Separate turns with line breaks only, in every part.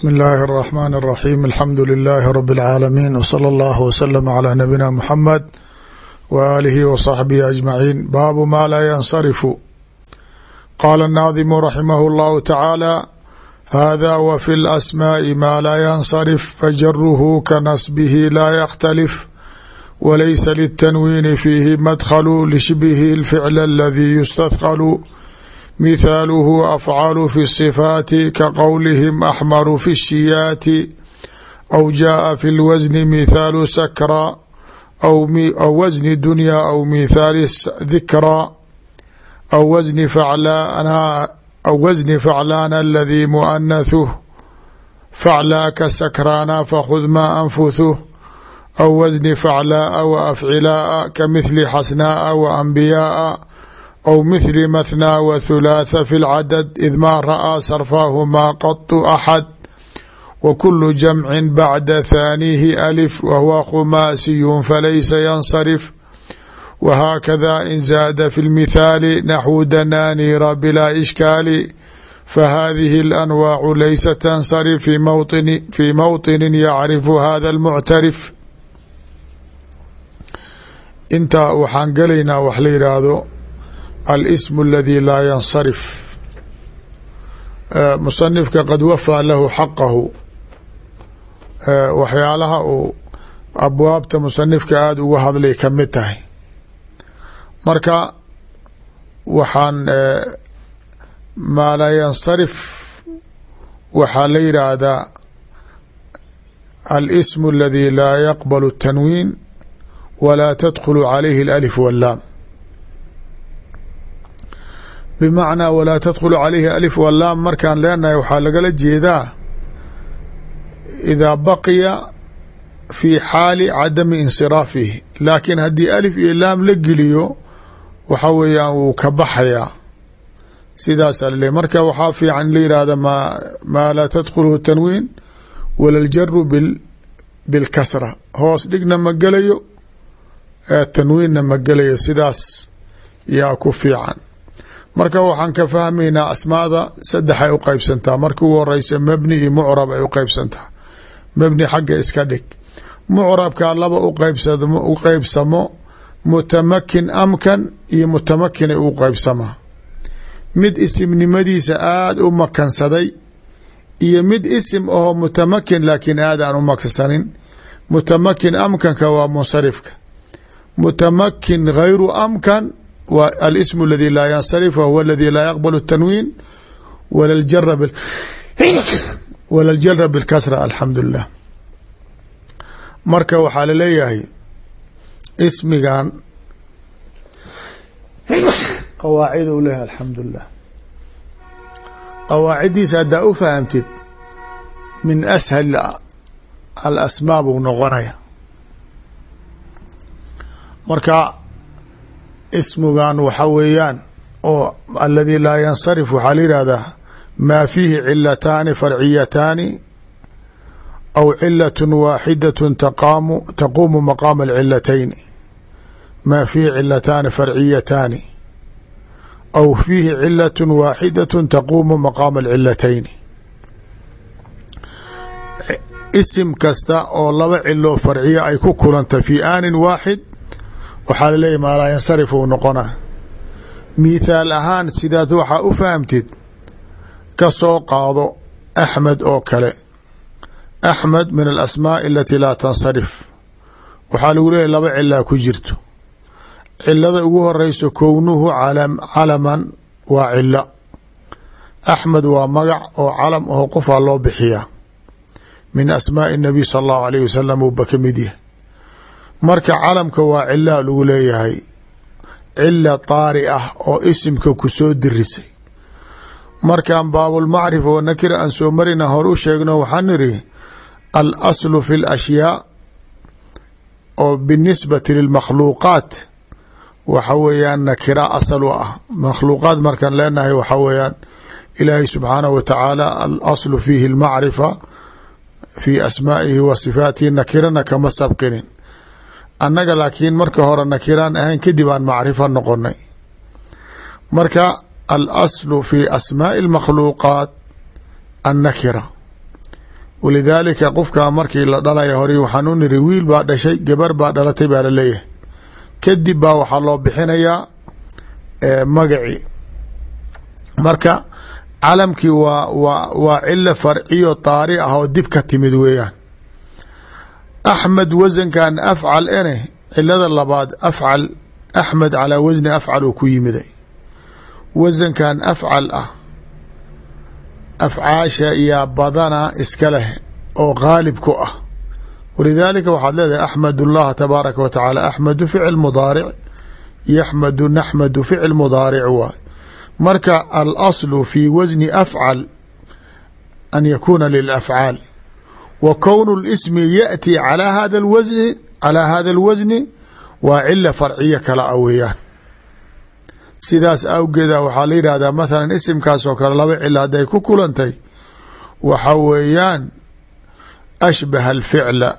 bsmi اllaahi الرaxmaan الraxiim alxamdu lilaahi rab اlcaalamiin wslى اllah wslm clى nabina muxamed w aalihi w صaxbihi ajmaciin baabu ma laa yansarifu qaala الnaadimu raximah اllahu tacaala hada w fi اlasmaaءi ma laa yansarif fajaruhu kanasbihi laa yktalif walaysa liلtanwiini fiihi madkhalu lishbihi اlficl aladii yustahqlu mithaaluhu afcalu fi sifaati ka qowlihim axmaru fi shiyaati aw jaaa fi lwasni mithaalu sakra aw wasni dunyaa aw mithaali dikraa aw wasni faclaana aw wasni faclaana aladii muanathuh faclaaka sakraana fakhud maa anfuthuh aw wasni faclaaa wa afcilaaa ka mithli xasnaaa wa anbiyaaa aw mithli mathnaa wa thulaatha fi lcadad id maa ra'aa sarfaahumaa qatu axad wa kulu jamcin bacda thaanihi alif wa huwa khumaasiyun falaysa yansarif wa haakada in zaada fi lmithaali naxwu danaaniira bilaa ishkaali fahadihi alanwaacu laysa tansarif fii mawطini yacrifu hada almuctarif intaa waxaan gelaynaa wax la yidhaahdo alsm اladي laa yansarif musanifka qad wafaa lahu xaqahu waxyaalaha uu abwaabta musanifka aada uga hadlay kamid tahay marka waxaan maa laa yansarif waxaa la yidhaahdaa alsm اladي laa yaqbl الtanwiin walaa tadkhul calayhi اlalif wاllaam bmacnaa walaa tadkhulu calayhi alif walaam markaan leenahay waxaa lagala jeedaa idaa baqiya fi xaali cadami insiraafihi laakiin haddii alif iyo laam la geliyo waxa weeyaan wuu ka baxayaa. Sidaasaa laleey marka waxaa fiican in la yihahda ma maa laa tadkhuluhu tanwiin wala ljaru bilkasra hoos dhigna ma gelayo tanwiinna ma gelayo. Sidaas yaa ku fiican marka waxaan ka fahmaynaa asmaada saddex ay u qeybsantaa marka ugu horeysa mebni iyo mucrab ay u qeybsantaa mebni xagga iska dhig. Mucrabka laba u qeybsamo mutamakin amkan iyo mutamakinay u qeybsamaa mid isimnimadiisa aada u makansaday iyo mid isim aho mutamakin laakiin aad aan u makansanin mutamakin amkanka waa munsarifka. Mutamakin gayru amkan alsm اladي laa yansarif whuwa اladي laa yaqbl الtanwiin wala ljara bاlkasra alxamdu lilah marka waxaa laleeyahay ismigan qawaacid u leeyahay alxamdu lilah qawaaciddiisa haddaa u fahamtid min ashal alasmaa buu noqonaya marka ismugan waxa weeyaan oo aladii laa yansarif waxaa la yihahdaa maa fiihi cilataani farciyataani aw cilat waaxidaة taqaamu taquumu maqaama alcilatayni maa fiihi cilataani farciyataani aw fiihi cilat waaxidaة taquumu maqaama alcilatayni isim kasta oo laba cilo farciya ay ku kulanta fi aanin waaxid waxaa laleeyahy maa laa yansarif uu noqona mithaal ahaan sidaad waxaa u fahamtid ka soo qaado axmed oo kale axmed min alasmaaءi alati laa tansarif waxaa lagu leeyahy laba cilaa ku jirto cilada ugu horeyso kownuhu calaman waa cilo axmed waa magac oo calam aho qofaa loo bixiyaa min asmaaءi الnabiy sal اllahu alayh wasalam uuba ka mid yahay marka calamka waa cilaa lagu leeyahay. Cila taari ah oo isimka ku soo dirisay. Markan baabulmacrifa oo nakira aan soo marina hor u sheegno waxaan niri al aslu fi lashyaa oo binisbati lilmakhluuqaat waxa weeyaan nakira asal u ah. Makhluuqaat markaan leenahay waxa weeyaan ilaahay subxaanahu wa tacaala al aslu fiihi lmacrifa fi asmaa'ihi wa sifaatihi nakirana kama sabqinin annaga laakiin marka hore nakiraan ahayn kadib aan macrifo noqonay. Marka al aslu fi asmaaءi اlmakhluuqaat annakira. Walidaalika qofkaa markii la dhalaya hore waxaan u niri wiil baa dhashay gabar baa dhalatay baa la leeyahay kadib baa waxaa loo bixinayaa magaci marka calamkii waa waa waa cilo farciyo taari ah oo dib ka timid weeyaan axmed wasankan afcal ene cilada labaad afcal axmed calaa wasni afcal ku yimiday wasankan afcal ah afcaasha yaa badana iska leh oo gaalib ku ah walidaalika waxaad leedahay axmed اllaha tabaaraka wa tacaala axmedu ficil mudaaric yaxmadu naxmadu ficil mudaaric waay marka alaslu fi wasni afcal an yakuuna lilafcaal wa kownu اlismi yaأti calaa hada اlwasni calaa hada اlwasni waa cila farciya kala a weeyaan sidaas awgeeda waxaa la yidhahdaa mathalan isimkaas oo kale laba cilo hadday ku kulantay waxa weeyaan ashbaha alficla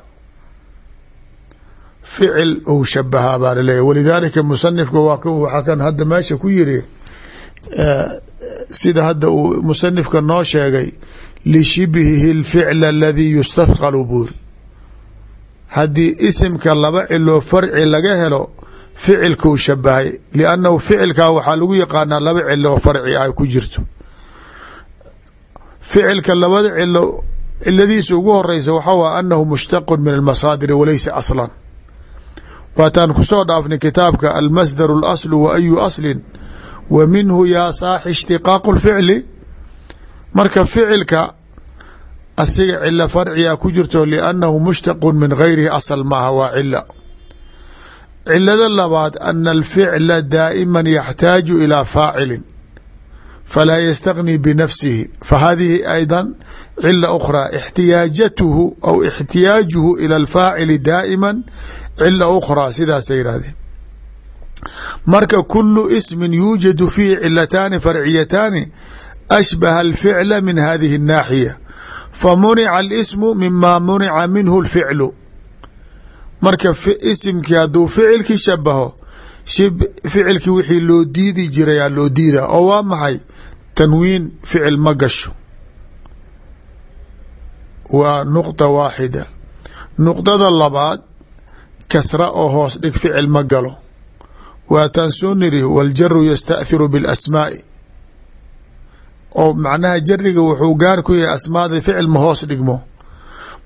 ficil ou shabahaa baa laleeyahy walidaalika musanifka waa waxaa kan hadda meesha ku yiri sida hadda uu musanifka noo sheegay lishibhihi اlficla aladii yustathqalu buuri haddii isimka laba ciloo farci laga helo ficilkuu shabahay liannahu ficilkaa waxaa lagu yaqaanaa laba cilo farci ay ku jirto. Ficilka labada cilo ciladiisa ugu horeysa waxaa wa anahu mushtaqu min almasaadiri walaysa aslan. Waataan ku soo dhaafnay kitaabka almasdaru اlaslu wa ayu aslin minhu yaa saaxi ishtiqaaqu lficli marka ficilka asiga cilo farciga ku jirto liannahu mushtaqu min gayrihi asal maaha waa cilo cilada labaad ana alficla daa'ima yaxtaaju ilaa faacilin falaa yastagni binafsihi. Fahadihi ayda cila ukhraa ixtiyaajatuhu aw ixtiyaajuhu ila alfaacili daa'ima cila ukhraa sidaasa yihahdeen marka kulu ismin yuujadu fiihi cilataani farciyataani ashbaha alficla min hadihi الnaaxiya famunica alismu mima munica minhu اlficlu marka isimkii hadduu ficilkii shabaho ficilkii wixii loo diidi jirayaa loo diida oo waa maxay tanwiin ficil ma gasho waa nuqda waaxida nuqdada labaad kasra oo hoos dhig ficil ma galo waataan soo niri waljaru yastaathiru biاlasmaa'i oo macnaha jariga wuxuu gaar ku yahay asmaada ficil ma hoos dhigmo.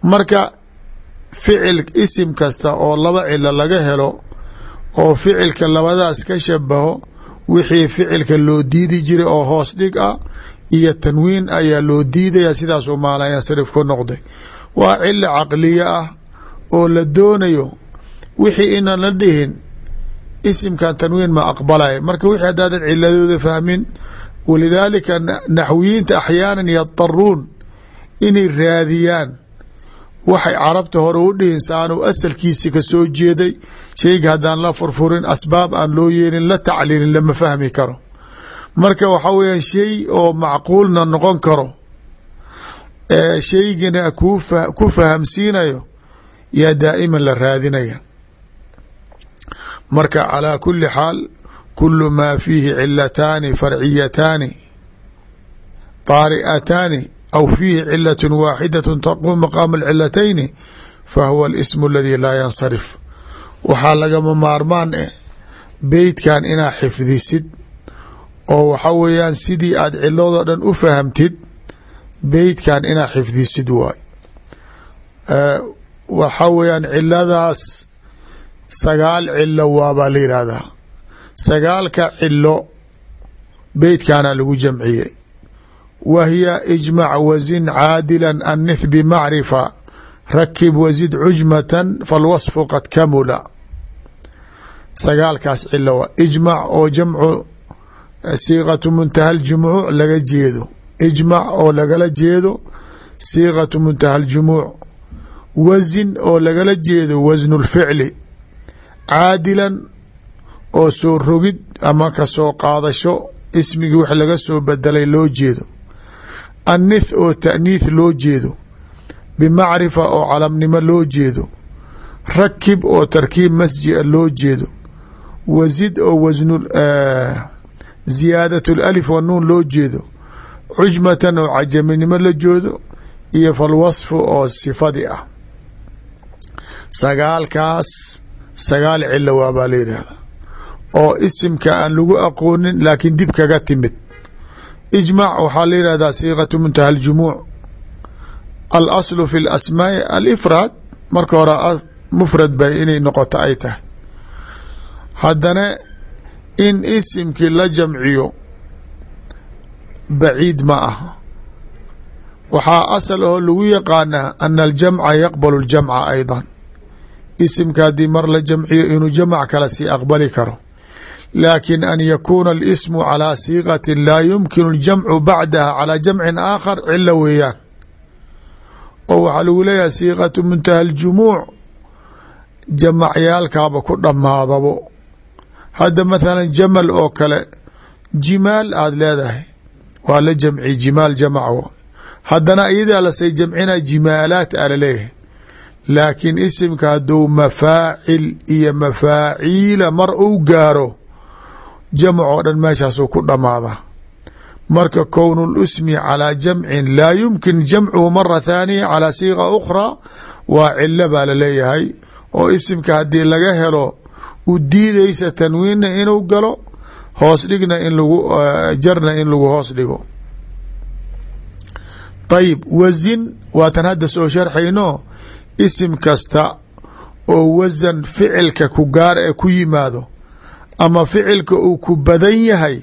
Marka ficil isim kasta oo laba cilo laga helo oo ficilka labadaas ka shabaho wixii ficilka loo diidi jiray oo hoos dhig ah iyo tanwiin ayaa loo diidaya sidaasuu maalayansarif ku noqday. Waa cilo caqliye ah oo la doonayo wixii inan la dhihin isimkan tanwiin ma aqbalay. Marka wixii haddaadan ciladooda fahmin walidaalika naxwiyiinta axyaanan yadaruun inay raadiyaan. Waxay carabta hore u dhihin saanu asalkiisi ka soo jeeday shayga haddaan la furfurin asbaab aan loo yeelin la tacliilin lama fahmi karo. Marka waxaa weeyaan shay oo macquulna noqon karo ee shaygana ku fahamsiinayo yaa daa'iman la raadinaya marka calaa kuli xaal kulu maa fiihi cilataani farciyataani طaari'ataani aw fiihi cilaة waaxidaة taquum maqaama اcilatayni fahuwa اlism اladii laa yansarif waxaa lagama maarmaan eh beytkan inaa xifdisid oo waxa weeyaan sidii aad ciladoo dhan u fahamtid beytkan inaa xifdisid waay waxa weeyaan ciladaas sagaal cilo waabaa la yihahdaa sagaalka cilo beytkana lagu jamciyey. Wa hiya ijmac wazin caadila anith bmacrifa rakib wazid cujmatan falwasfu qad kamula. Sagaalkaas cilo waa ijmac oo jamcu siiqatu muntaha ljumuuc laga jeedo. Ijmac oo lagala jeedo siiqatu muntaha ljumuuc wazin oo lagala jeedo wasnu lficli caadilan oo soo rogid ama ka soo qaadasho ismigii wax laga soo bedelay loo jeedo. Annith oo taaniith loo jeedo. Bimacrifa oo calamnimo loo jeedo. Rakib oo tarkiib masjia loo jeedo. Wazid oo wasnu ziyaadat alif wa nuun loo jeedo. Cujmatan oo cajaminimo la joodo. Iyo falwasfu oo sifadii ah. Sagaalkaas sagaal cilo waa baa la yidhaahda oo isimka aan lagu aqoonin laakiin dib kaga timid. Ijmac waxaa la yihahdaa siiqatu muntaha aljumuuc. Alaslu fi lasmaai alifraad marka hore mufrad bay inay noqoto ay tahay. Haddana in isimkii la jamciyo baciid ma aha. Waxaa asal oo lagu yaqaanaa ana aljamca yaqbalu ljamca aydan. Isimka haddii mar la jamciyo inuu jamc kale sii aqbali karo laakin an yakuuna alismu calaa siiqati laa yumkinu aljamcu bacdaha calaa jamcin aakhar cilo weeyaan. Oo waxaa lagu leeyahay siiqatu muntaha aljumuuc jamacyaalkaaba ku dhammaadabo. Hadda mathalan jamal oo kale jimaal aada leedahay waa la jamci jimaal jamac haddana iyadaa lasay jamcina jimaalaat a la leeyahay laakiin isimka hadduu mafaacil iyo mafaaciila mar uu gaaro jamc oo dhan meeshaasuu ku dhammaadaa marka kown lusmi calaa jamcin laa yumkin jamcuhu mara thaaniya calaa siiqa ukhraa waa cilo baa la leeyahay oo isimka haddii laga helo u diidaysa tanwiinna inuu galo hoos dhigna in lagu jarna in lagu hoos dhigo. Ayib wasin waatan hadda soo sharxayno isim kasta oo wasan ficilka ku gaar ee ku yimaado ama ficilka uu ku badan yahay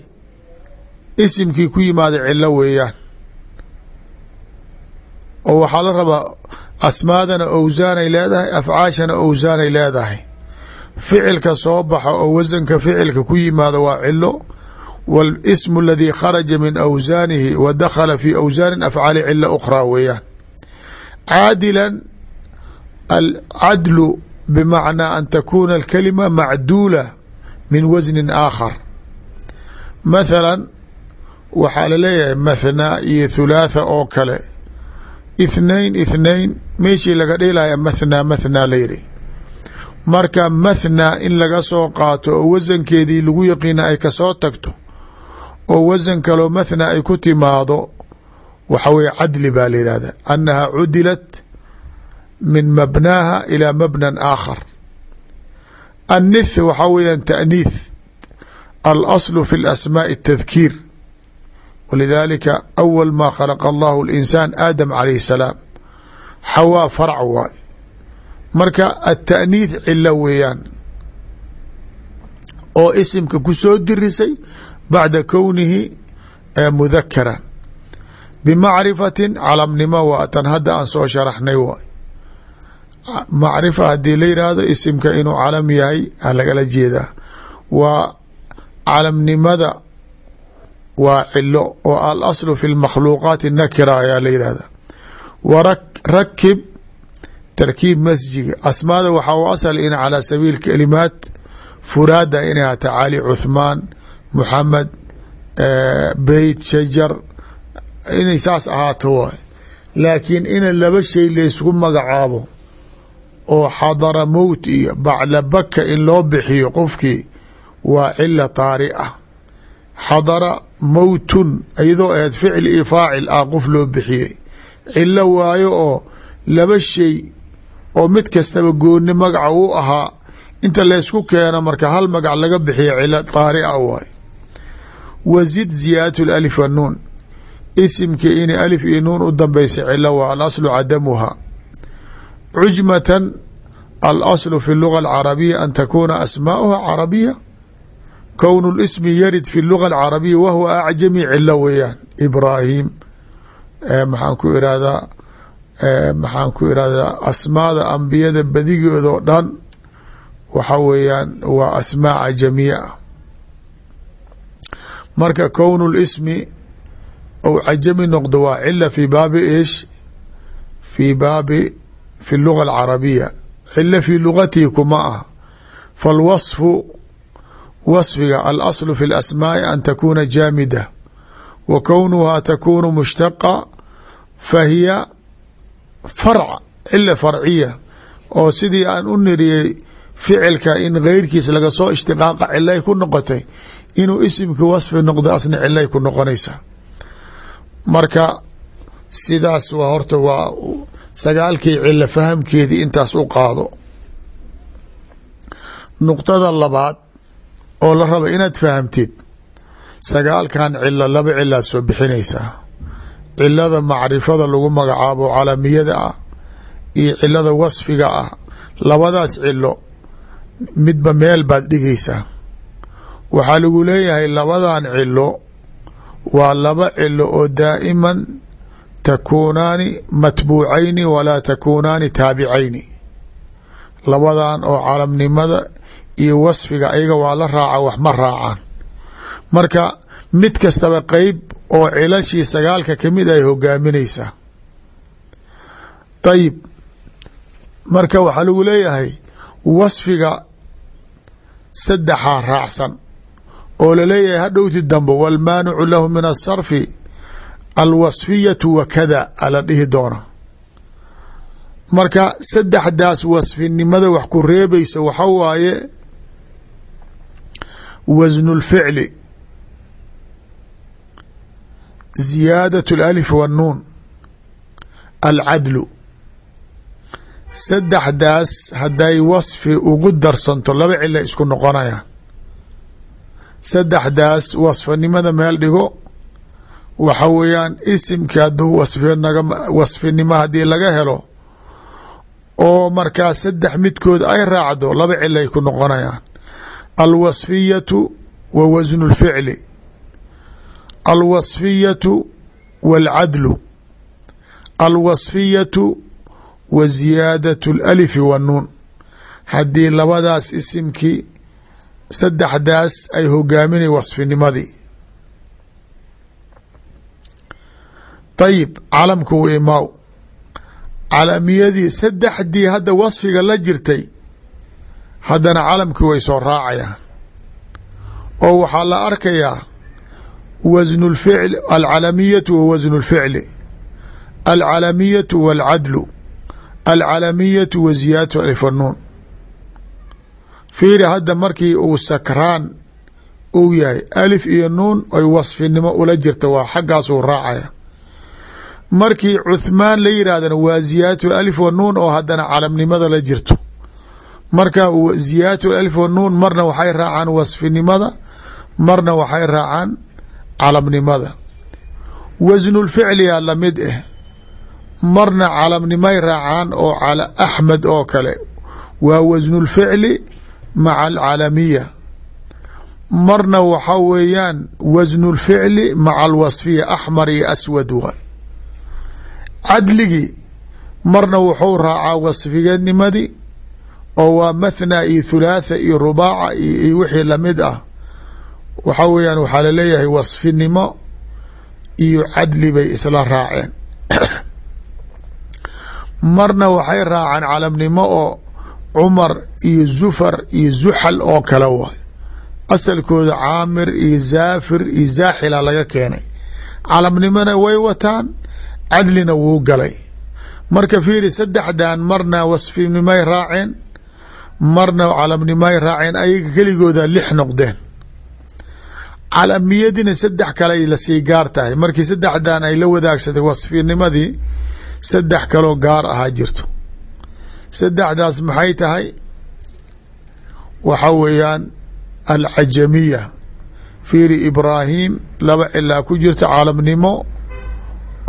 isimkii ku yimaada cilo weeyaan. Oo waxaa la rabaa asmaadana owsaanay leedahay afcaashana owsaanay leedahay. Ficilka soo baxa oo wasanka ficilka ku yimaado waa cilo wاlsmu اladii kharaja min awsaanihi wa dakhala fi awsaani afcaali cilo ukhraa weeyaan. Caadila alcadlu bmacnaa an takuna alkalima macduula min wasni aakhar. Mathala waxaa la leeyahay mathnaa iyo thulaatha oo kale. Ithnain ithnain meeshii laga dhilaya mathnaa mathnaa layidhi marka mathnaa in laga soo qaato oo wasankeedii lagu yaqiina ay ka soo tagto oo wasan kaloo mathnaa ay ku timaado waxa weye cadli baa la yihahda annaha cudilat min mabnaaha ilaa mabnan aakhar annith waxaa weeyaan taaniith alaslu fi lasmaai atadkiir walidaalika awal maa khalaqa allahu alinsaan aadam calayhi salaam. Xawaa farc waay marka ataaniith cilo weeyaan. Oo isimka ku soo dirisay bacda kownihi mudakaran bimacrifatin calamnimo waa tan hadda aan soo sharaxnay waay macrifa haddii la yidhaahdo isimka inuu calam yahay a lagala jeedaa waa calamnimada waa cilo oo alaslu fi lmakhluuqaati nakira ayaa la yidhahda wa rakib tarkiib masjiga. Asmaada waxaa u asal in calaa sabiil kalimaat furaada inay hata cali cuthmaan muxamed beyt shajar inay saas ahaato waay. Laakiin ina laba shay laysku magacaabo oo xadara mowt iyo bacla baka in loo bixiyo qofkii waa cila taari ah. Xadara mowtun iyadoo ahayd ficil iyo faacil ah qof loo bixiyey. Cilo waayo oo laba shay oo mid kastaba gooni magaca u ahaa inta laysku keeno marka hal magac laga bixiya cilo taari a waay wazid ziyaadat alif annuun isimka inay alif iyo nuun u dambaysa cilo waa alaslu cadamuha cujmatan alaslu fi luga alcarabiya an takuna asmaauha carabiya kown lismi yarid fi luga alcarabiya wahuwa acjami cilo weeyaan ibraahim maxaan ku irahdaa maxaan ku irahdaa asmaada ambiyada badigooda oo dhan waxa weeyaan waa asmaa cajamiya ah marka kown lismi ou cajami noqdo waa cila fi baabi ish fi baabi fi luga alcarabiya cilo fi lugatihi kuma ah falwasfu wasfiga alaslu fi lasmaai an takuna jaamida wa kownuhaa takunu mushtaqa fahiya farc cila farciya oo sidii aan u niriyey ficilka in geyrkiis laga soo ishtiqaaqa cilay ku noqotay inuu isimki wasfi noqdo asna cilay ku noqonaysa marka sidaas waa horta waa sagaalkii cilo fahamkeedii intaas u qaado. Nuqtada labaad oo la raba inaad fahamtid sagaalkan cilo laba cilaad soo bixinaysaa cilada macrifada lagu magacaabo calamiyada ah iyo cilada wasfiga ah labadaas cilo midba meel baad dhigaysaa. Waxaa lagu leeyahay labadan cilo waa laba cilo oo daa'iman takuunaani matbuucayni walaa takuunaani taabicayni. Labadan oo calamnimada iyo wasfiga ayaga waa la raaca wax ma raacaan. Marka mid kastaba qeyb oo cilashii sagaalka ka mid ay hogaaminaysaa ayib marka waxaa lagu leeyahay wasfiga saddexaa raacsan oo la leeyahay hadhowti dambo walmaanicu lahu min asarfi alwasfiyatu wakada ala dhihi doona marka saddexdaas wasfinimada wax ku reebaysa waxa waaye wasnu lficli ziyaadat اlalif wannuun alcadlu. Saddexdaas hadday wasfi ugu darsanto laba cila isku noqonaya. Saddexdaas wasfanimada meel dhigo waxa weeyaan isimki hadduu wasfinaga wasfinimo haddii laga helo oo markaa saddex midkood ay raacdo laba cilay ku noqonayaan alwasfiyatu wa wasnu اlficli alwasfiyatu wاlcadlu alwasfiyatu wa ziyaadaة اlalifi wاnnuun haddii labadaas isimkii saddexdaas ay hogaaminay wasfinimadii Ayib calamku u imaaw calamiyadii saddexdii hadda wasfiga la jirtay haddana calamkii way soo raacayaan. Oo waxaa la arkayaa wasnu lficl alcalamiyatu wa wasnu lficli alcalamiyatu wاlcadlu alcalamiyatu wa ziyaadatu alif wnuun fiiri hadda markii uu sakraan uu yahay alif iyo nuun ay wasfinimo ula jirta waa xaggaasuu raacaya markii cuthmaan la yidhaahdana waa ziyaadatu alif wa nuun oo haddana calamnimada la jirto. Marka ziyaadatu alif wa nuun marna waxay raacaan wasfinimada marna waxay raacaan calamnimada wasnulficliyaa la mid ah marna calamnimay raacaan oo axmed oo kale. Waa wasnulficli maca alcalamiya marna waxa weeyaan wasnu lficli maca alwasfiya axmar iyo aswad waay cadligii marna wuxuu raacaa wasfiganimadii oo waa mathna iyo thulaatha iyo rubaaca iyo wixii la mid ah. Waxa weeyaan waxaa la leeyahay wasfinimo iyo cadli bay isla raaceen. Marna waxay raacaan calamnimo oo cumar iyo zufar iyo zuxal oo kale waay. Asalkooda caamir iyo zaafir iyo zaaxila laga keenay. Calamnimona way wataan cadlina wuu galay. Marka fiiri saddexdan marna wasfinimay raaceen marna calamnimay raaceen ayaga keligooda lix noqdeen. Calamiyadina saddex kale ay la sii gaar tahay. Markii saddexdan ay la wadaagsaday wasfinimadii saddex kaloo gaar ahaa jirto. Saddexdaas maxay tahay? Waxa weeyaan alcajamiya. Fiiri ibraahim laba cilaa ku jirta calamnimo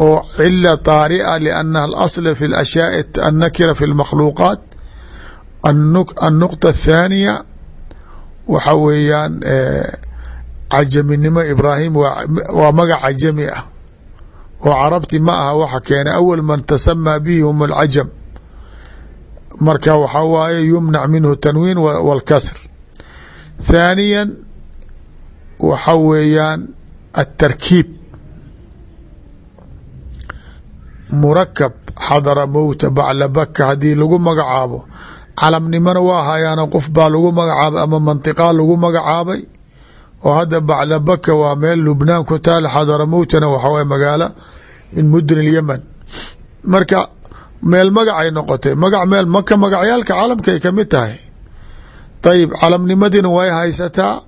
oo cila طaari'a لأnha اlaصl fi اlأshyaء الnakira fi اlmakhluuqaat النuqطة الثaaniya waxa weeyaan cajaminimo ibraahim waa magac cajami ah oo carabti ma aha waxa keenay awl man tasamaa bihi hum اlcajam marka waxaa waaye yumnac minhu tanwiin wاlkasr ثaaniya waxa weeyaan الtarkiib murakab xadara mowta bacla baka haddii lagu magacaabo. Calamnimona waa hayaana qof baa lagu magacaabay ama mantiqaa lagu magacaabay. Oo hadda bacla baka waa meel lubnaan ku taal xadara mowtana waxa waye magaalo min mudun اlyemen marka meel magacay noqotay magac meel maka magacyaalka calamkaay ka mid tahay. Ayib calamnimadina way haysataa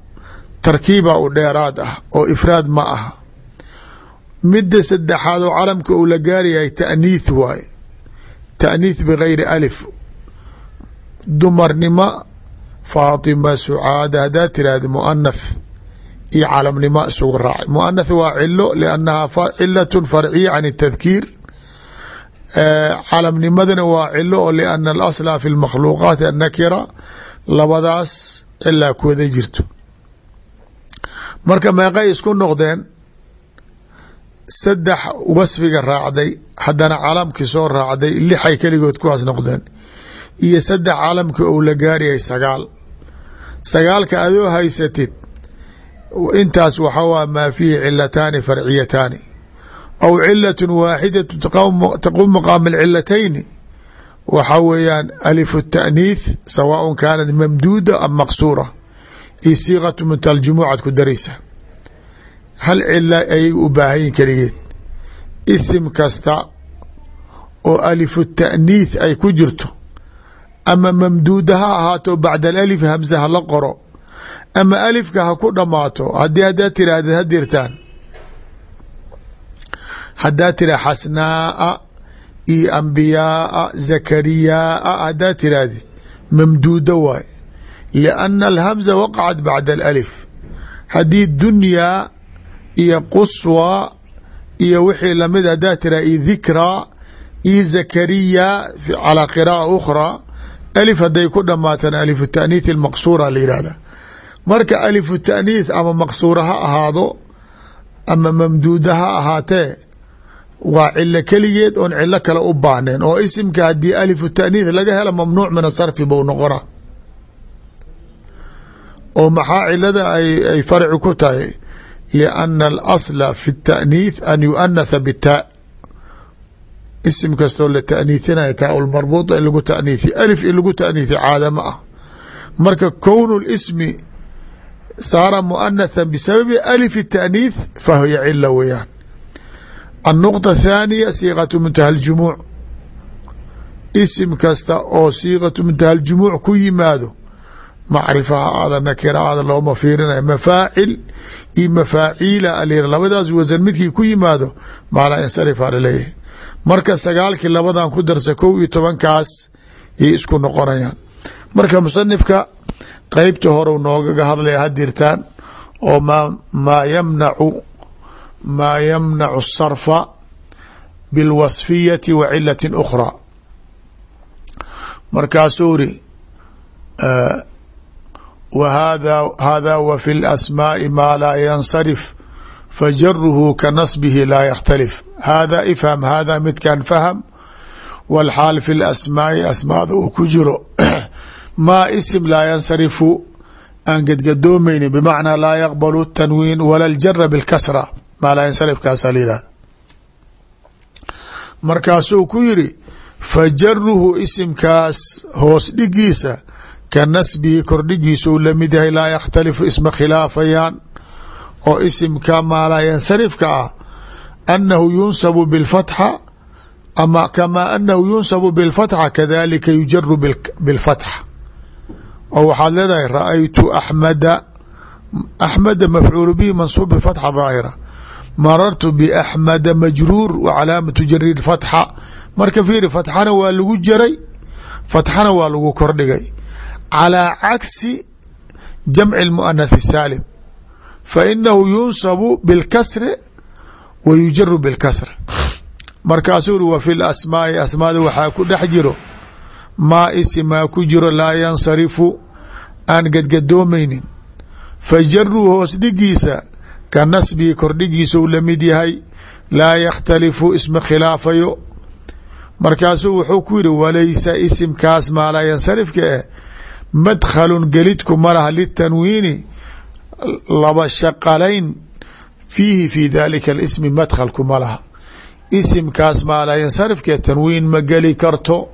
tarkiiba u dheeraad ah oo ifraad ma aha midda saddexaad oo calamka uu la gaarayahay taaniith waaye. Taaniith bigayri alif. Dumarnimo faatima sucaada haddaad tirahda muanath iyo calamnimo isugu raacay muanath waa cilo liannahaa cilatun farciya can tadkiir. Calamnimadana waa cilo oo liana alasla fi lmakhluuqaati annakira labadaas cilaa kuwada jirto. Marka meeqay isku noqdeen saddex wasfiga raacday haddana calamkii soo raacday lixay keligood kuwaas noqdeen iyo saddex calamka ou la gaariyay sagaal. Sagaalka adoo haysatid intaas waxa waa maa fiihi cilataani farciyataani. Aw cilatun waaxidatu taquum maqaama alcilatayni waxa weeyaan alifu taaniith sawaaء kaanat mamduuda am maqsuura. Iyo siiqatu munta aljumuucad ku daraysa hal cila ayay u baahanyiin keligeed isim kasta oo alifu taaniith ay ku jirto ama mamduuda ha ahaato bacda alif hamza ha la qoro ama alifka ha ku dhammaato haddii haddaad tirahdid ha dirtaan. Haddaad tira xasnaaa iyo ambiyaaa zakariyaaa haddaad tirahdid mamduuda waay lianna alhamza waqacat bacda alif haddii dunyaa iyo quswa iyo wixii la mid haddaad tira iyo dikraa iyo zakariya calaa qira'a ukhraa alif hadday ku dhamaataan alifu taaniith la yihahda marka alifu taaniith ama maqsuura ha ahaado ama mamduuda ha ahaatee waa cilo keligeed oon cilo kale u baahneen oo isimka haddii alifu taaniith laga helo mamnuuc min asarfi bou noqona oo maxaa cilada ay farci ku tahay lianna alasla fi taaniith an yuanatha bitaa isim kastoo la taaniithinaya taa lmarbuuط in lagu taaniithi alif in lagu taaniithi caada ma ah marka kown اlismi saara muanatha bisababi alif الtaaniith fahiya cila weyaan النqطة الثاaنية siiqaة munتahى الجumuuع isim kasta oo siiqaة munتahى الجumuuع ku yimaado macrifaha aada nakira aada looma fiirinay mafaacil iyo mafaaciila alyir labadaas wasan midkii ku yimaado maala insarifaa la leeyahay marka sagaalkii labadan ku darsa kow iyo tobankaas yay isku noqonayaan. Marka musanifka qeybta horeu noogaga hadlaya hadirtaan oo maa yamnacu maa yamnacu asarfa bilwasfiyati wa cilatin ukhraa markaasuu ri hada w fi اlasmaaءi maa laa yansarif fajaruhu ka nasbihi laa yakhtalif hada ifham hada midkan fahm wاlxaal fi اlasmaaءi asmaada uu ku jiro maa isim laa yansarifu aan gedgadoomayni bmacnaa laa yaqblu الtanwiin wala اljara bاlkasra maa laa yansarif kaasaa la yihahda markaasuu ku yiri fajaruhu isimkaas hoos dhigiisa ka nasbihi kordhigiisa uu la mid yahay laa yakhtalifu isma khilaafayaan oo isimka maalaa yansarifka ah annahu yunsabu bilfatxa ama kamaa anahu yunsabu bilfatxa kadalika yujaru bilfatxa. Oo waxaad leedahay ra'aytu axmada axmada mafcuulu bihi mansuub bifatxa daahira. Marartu biaxmada majruur wa calaamatu jari fatxa marka fiiri fatxana waa lagu jaray fatxana waa lagu kordhigay calى cagsi jamci اmuanath الsaalim fainahu yunsabu bاlkasri wa yujaru bاlkasr markaasuu uri wa fi lasmaai asmaada waxaa ku dhex jiro maa isimaa ku jiro laa yansarifu aan gadgadoomaynin fajaruu hoos dhigiisa ka nasbihi kordhigiisa u lamid yahay laa yakhtalifu isma khilaafayo markaasuu wuxuu ku yiri walaysa isimkaas maa laa yansarifka eh madkhalun gelidku ma laha litanwiini laba shaqalayn fiihi fi dalika اlismi madkhalku ma laha isimkaas maa laa yansarifkee tanwiin ma geli karto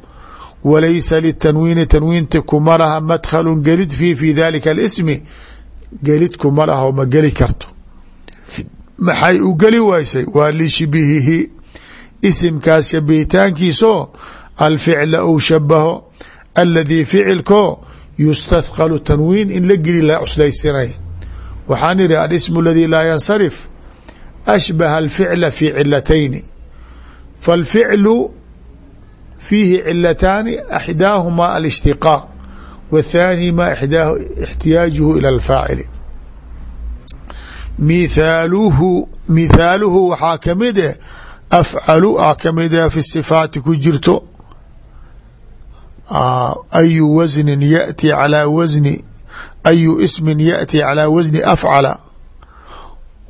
walaysa litanwiini tanwiinti kuma laha madkhalun gelid fiihi fi dalika اlismi gelidku ma laha ma geli karto maxay u geli waysay waa lishbihihi isimkaas shabihitaankiisoo alficla ou shabaho aladii ficilko yustathqalu tanwiin in la geli la cuslaysinay waxaan ihi alismu aladii laa yansarif ashbaha alficla fi cilatayni faاlficlu fiihi cilataani axdaahumaa alishtiqaaq wاthaani ma ixtiyaajuhu ila alfaacili mithaaluhu mithaaluhu waxaa ka mid eh afcalu a ka mid eh fi sifaati ku jirto ayu wasnin yaأti calaa wasni ayu ismin yaأti calaa wasni afcala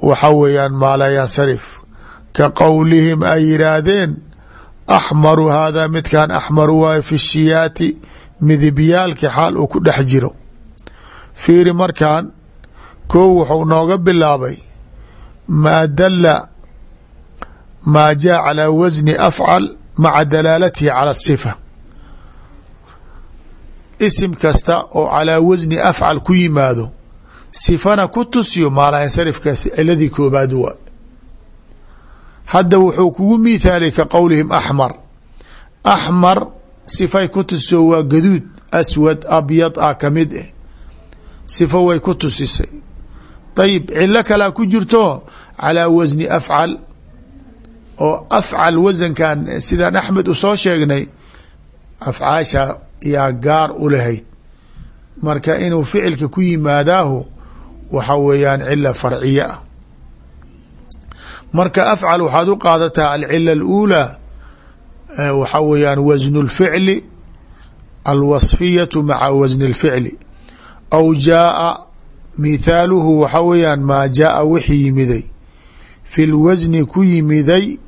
waxa weeyaan maa laa yansarif ka qowlihim ay yidhaahdeen axmaru haadaa midkan axmaru waayo fi shiyaati midibyaalki xaal uu ku dhex jiro fiiri markan kow wuxuu nooga bilaabay maa dala maa jaa calaa wasni afcal maca dalaalatihi cala sifa isim kasta oo calaa wasni afcal ku yimaado sifana ku tusiyo maalansarifka ciladii koobaad waa hadda wuxuu kugu mithaalay ka qowlihim axmar. Axmar sifay ku tusiso waa gaduud aswad abyad ah ka mid eh. Sifo way ku tusisay. Ayib cilo kalaa ku jirto calaa wasni afcal oo afcal wasankan sidaan axmed u soo sheegnay afcaasha yaa gaar u lahayd. Marka inuu ficilka ku yimaadaahu waxa weeyaan cila farciye ah marka afcal waxaad u qaadataa alcila aluulaa waxa weeyaan wasn اlficli alwasfiyatu maca wasni اlficli aw jaaa mithaaluhu waxa weeyaan maa jaaa wixii yimiday. Fi lwasni ku yimiday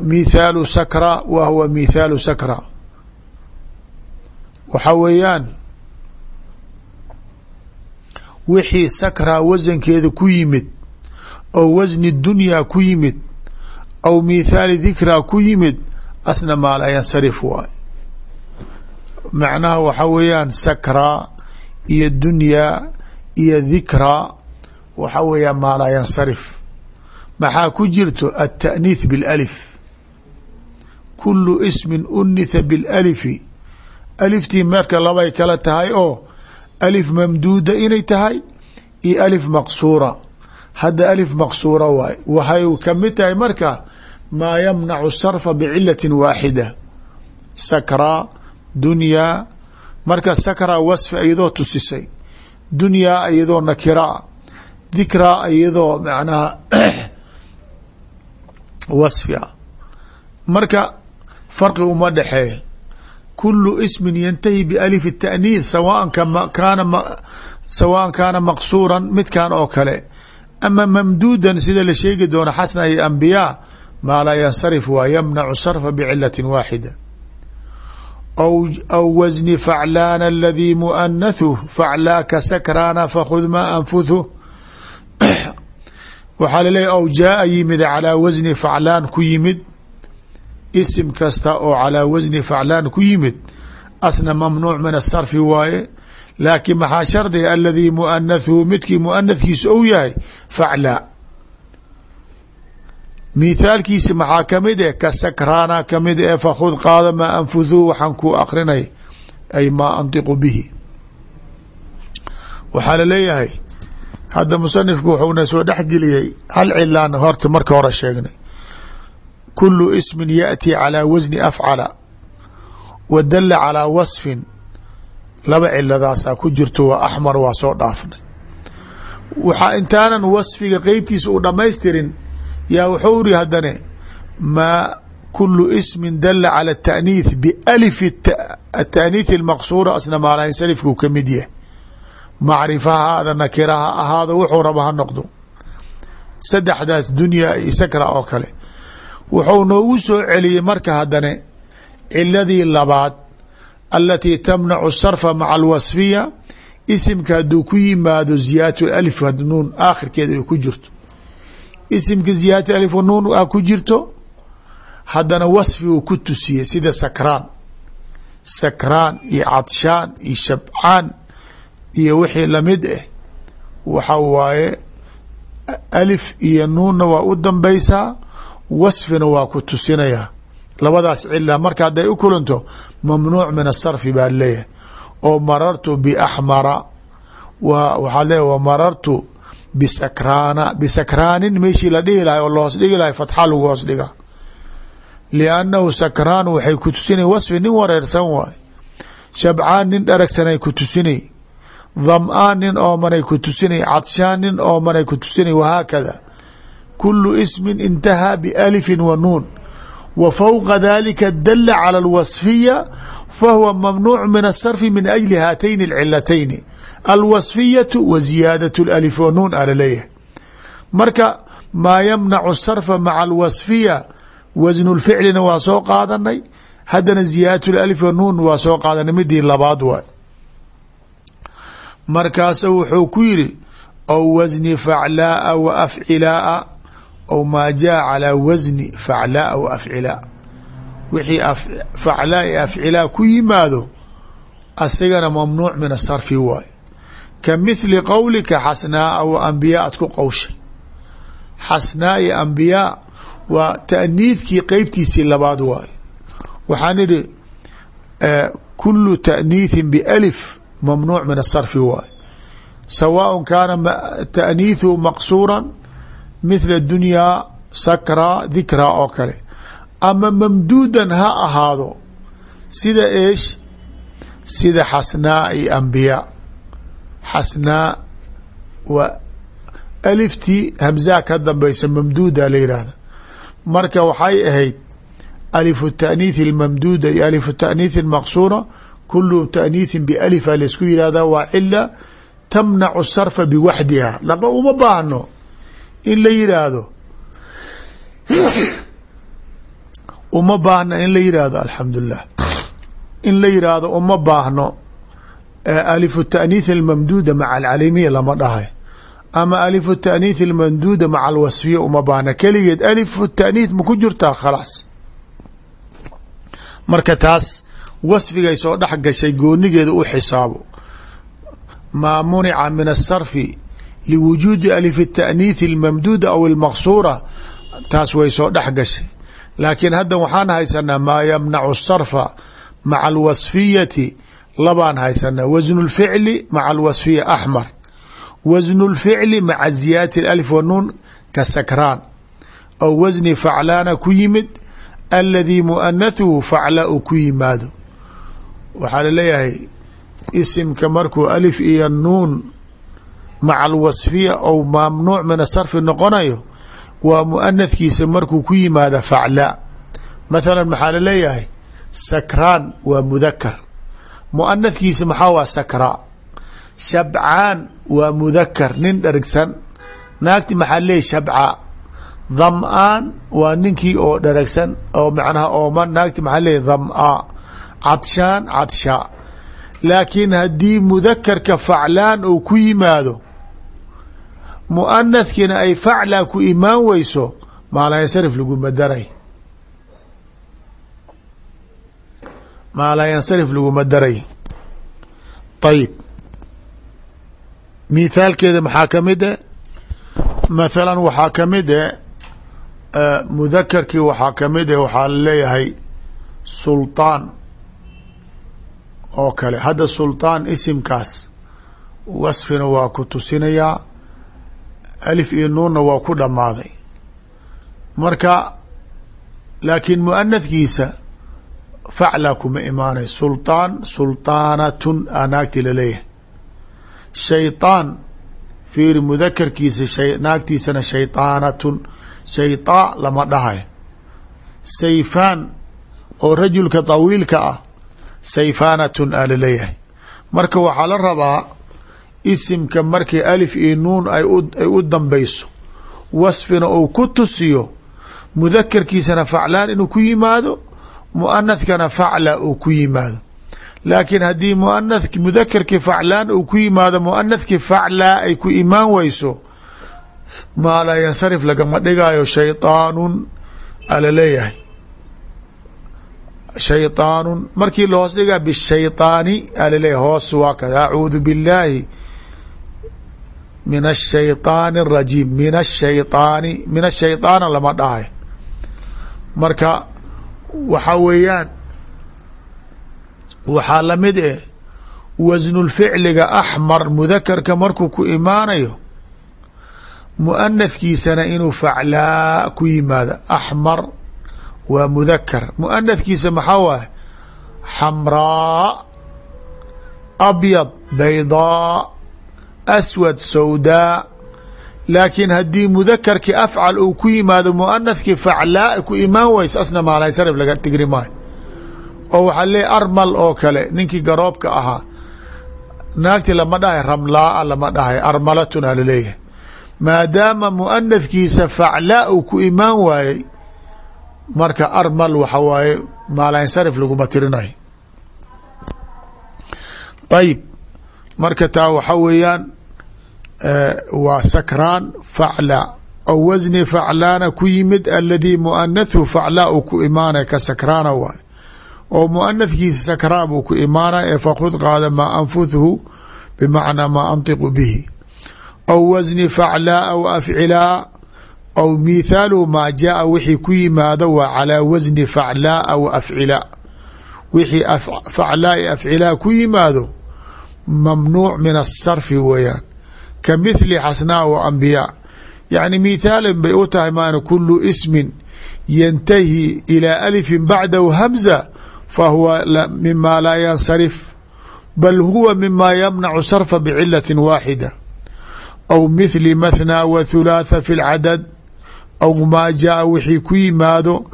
mithaalu sakra wa huwa mithaalu sakra waxa weeyaan wixii sakraa wasankeeda ku yimid oo wasni dunyaa ku yimid aw mithaali dikraa ku yimid asna maa laa yansarif waay macnaha waxa weeyaan sakraa iyo dunyaa iyo dikraa waxa weeyaan maa laa yansarif maxaa ku jirto? Alta'niith biاlalif kulu ismin unitha biاlalifi aliftii meerka labay kala tahay oo alif mamduuda inay tahay iyo alif maqsuura. Hadda alif maqsuura waay. Waxay ka mid tahay marka maa yamnacu sarfa bicilati waaxida sakraa dunyaa marka sakraa wasfi iyadoo tusisay. Dunyaa iyadoo nakiraa dikraa iyadoo macnaha wasfi marka farqi uma dhexeeya kulu ismin yantahi bialif taaniid sawa kaansawaءan kaana maqsuura midkan oo kale. Ama mamduudan sida la sheegi doono xasna iyo ambiyaa maa laa yansarif waa yamnacu sarfa bicilati waaxida aw wasni faclaana aladii muanathu faclaaka sakraana fakhud maa anfuthu. Waxaa laleeyahy aw jaaa yimid calaa wasni faclaan ku yimid isim kasta oo calaa wasni faclaan ku yimid asna mamnuuc min asarfi waaye. Laakiin maxaa shardiga aladii muanathuhu midkii muanathkiisa ou yahay? Faclaa mithaalkiisi maxaa ka mid eh? Ka sakraana ka mid eh fakhud qaada maa anfuthuu waxaan ku akrinay ay maa antiqu bihi. Waxaa la leeyahay hadda musanifku wuxuuna soo dhexgeliyey hal cilaan horta marka hore sheegnay kulu ismin yaأti calىa wasni afcala wa dala calىa wasfin laba ciladaasaa ku jirto waa axmar waa soo dhaafnay waxaa intaanan wasfiga qeybtiisa u dhamaystirin yaa wuxuu iri haddane maa kulu ismin dala calى الtaأniiث balif الtaأniiث اlmaqsuura asna maalansarifku ka mid yahay macrifa ha ahaada nakira ha ahaado wuxuu raba ha noqdo saddexdaas dunya iyo sakra oo kale wuxuu noogu soo celiyey marka haddane ciladii labaad alatii tamnacu sarfa maca alwasfiya isimka hadduu ku yimaado ziyaadatu alif nuun aakhirkeeda ku jirto. Isimka ziyaadatu alif nuun a ku jirto haddana wasfi uu ku tusiyey sida sakraan. Sakraan iyo cadshaan iyo shabcaan iyo wixii la mid ah waxa waaye alif iyo nuunna waa u dambaysaa wasfina waa ku tusinayaa labadaas cila marka hadday u kulanto mamnuuc min asarfi baa leeyahay. Oo marartu biaxmara w waxaad leeya wa marartu bisakraana bisakraanin meeshii la dhihi lahay oo lahoos dhigi lahay fatxa lagu hoos dhiga liannahu sakraan waxay ku tusinay wasfi nin wareersan waay. Shabcaan nin dharagsanay ku tusinay dam-aan nin oomanay ku tusinay cadshaan nin oomanay ku tusinay wahaakada kulu ismin intahaa bialifin wa nuun. Wa fowqa dalika dala cala alwasfiya fahuwa mamnuuc min asarfi min ajli haatayni alcilatayni alwasfiyatu wa ziyaadatu alif wa nuun a la leeyahay marka maa yamnacu sarfa maca alwasfiya wasnu lficlina waa soo qaadanay haddana ziyaadat alif wa nuun waa soo qaadanay midii labaad waay markaasa wuxuu ku yiri aw wasni faclaaa wa afcilaaa aw maa jaa calaa wasni faclaaa wa afcilaa wixii faclaa i afcilaa ku yimaado asigana mamnuuc min asarfi waay ka mithli qowlika xasnaaa wa ambiyaa ad ku qowshay xasnaa iyo ambiyaa waa taaniidkii qeybtiisii labaad waay waxaan idhi kulu taaniithin bialif mamnuuc min asarfi waay sawaaء kaana taaniithu maqsuura mithla dunyaa sakraa dikraa oo kale. Ama mamduudan ha ahaado sida eesh sida xasnaa iyo ambiyaa xasnaa waa aliftii hamzaha ka dambeysa mamduuda la yihahda marka waxay ahayd alifu taaniithi اlmamduuda iyo alifu taaniithi maqsuura kulu taaniithin bialifa laysku yihahda waa cila tamnacu sarfa biwaxdiha laba uma baahno in la yidhaahdo uma baahno in la yidhaahdo alxamdulilah in la yidhaahdo uma baahno alifu taaniith almamduuda maca alcalimiya lama dhahay. Ama alifu taaniith almamduuda maca alwasfiya uma baahna. Keligeed alifu taaniith ma ku jirtaa? Khalaas. Marka taas wasfigay soo dhex gashay goonigeeda u xisaabo maa munica min asarfi liwujuudi alif taaniithi almamduuda aw almaqsuura taas way soo dhex gashay. laakiin hadda waxaan haysanaa maa yamnacu sarfa maca alwasfiyati labaan haysanaa wasnu lficli maca alwasfiya axmar wasnu lficli maca ziyaadati alif wanuun ka sakraan aw wasni faclaana ku yimid aladii muanathuhu facla u ku yimaado waxaa la leeyahay isimka markuu alif iyo nuun maca alwasfiya ou mamnuuc min asarfi noqonayo waa muanathkiisa markuu ku yimaada faclaa mathalan maxaa la leeyahay sakraan waa mudakar muanathkiisa maxaa waa sakraa shabcaan waa mudakar nin dhargsan naagti maxaa leeyahy shabcaa dam-aan waa ninkii oo dharagsan oo macnaha ooman naagti maxaa leeyahy dam-aa cadshaan cadshaa. Laakiin haddii mudakarka faclaan ou ku yimaado muanathkiina ay faclaa ku imaan weyso maalayansarif laguma daray maalayansarif laguma daray ayib mithaalkeeda maxaa ka mid e? Mathalan waxaa ka mid e mudakarkii waxaa ka mid e waxaa la leeyahay sulطaan oo kale. Hadda sulطaan isimkaas wasfina waa ku tusinayaa alif iyo nuunna waa ku dhammaaday marka laakiin muanathkiisa facla kuma imaanay sulطaan sulطaanatun a naagti laleeyahay shayطaan fiiri mudakarkiisa naagtiisana shayطaanatun shayطaa lama dhahay sayfaan oo rajulka طawiilka ah sayfaanatun a laleeyahay marka waxaa la rabaa isimka markii alif iyo nuun ay u dambeyso wasfina uu ku tusiyo mudakarkiisana faclaan inuu ku yimaado muanathkana facla uu ku yimaado. Laakiin haddii muanahk mudakarkii faclaan uu ku yimaado muanathkii faclaa ay ku imaan weyso maalaa yansarif lagama dhigaayo shaydaanun ala leeyahay. Shaydaanun markii lahoos dhigaa bishaydaani ala leeyahay hoos waa ka acuudu billaahi min الshayطaani الrajiim min الshayطaani min الshayطaana lama dhahay marka waxaa weeyaan waxaa lamid eh wasnulficliga axmar mudakarka markuu ku imaanayo muanathkiisana inuu faclaa ku yimaado axmar waa mudakar muanathkiisa maxaa waaye xamraa abyad baydaa aswad sawdaa laakiin haddii mudakarkii afcal uu ku yimaado muanathkii faclaa ku imaan wayso asna maalaysarif laga tigri maayo oo waxaa leeyahy armal oo kale ninkii garoobka ahaa naagti lama dhahay ramlaaa lama dhahay armalatuna la leeyahay maadaama muanathkiisa faclaa uu ku imaan waayey marka armal waxa waaye maalansarif laguma tirinayo ayib marka taa waxa weeyaan waa sakraan facla. Aw wasni faclaana ku yimid aladii muanathu faclaa uu ku imaanay ka sakraana waay. Oo muanathkiisa sakraan buu ku imaanay ee fakud qaada maa anfuthu bimacnaa maa antiqu bihi. Aw wasni faclaa aw afcilaa aw mithaaluhu maa jaaa wixii ku yimaado waa calaa wasni faclaa aw afcilaa. Wixii faclaa i afcilaa ku yimaado mamnuuc min asarfi weeyaan. Ka mithli xasnaa wa ambiyaa yacni mithaalin bay u tahay maana kulu ismin yantahi ilaa alifin bacdahu hamza fahuwa mima laa yansarif bal huwa mima yamnacu sarfa bicilatin waaxida aw mithli mathnaa wa thulaatha fi lcadad aw maa jaaa wixii ku yimaado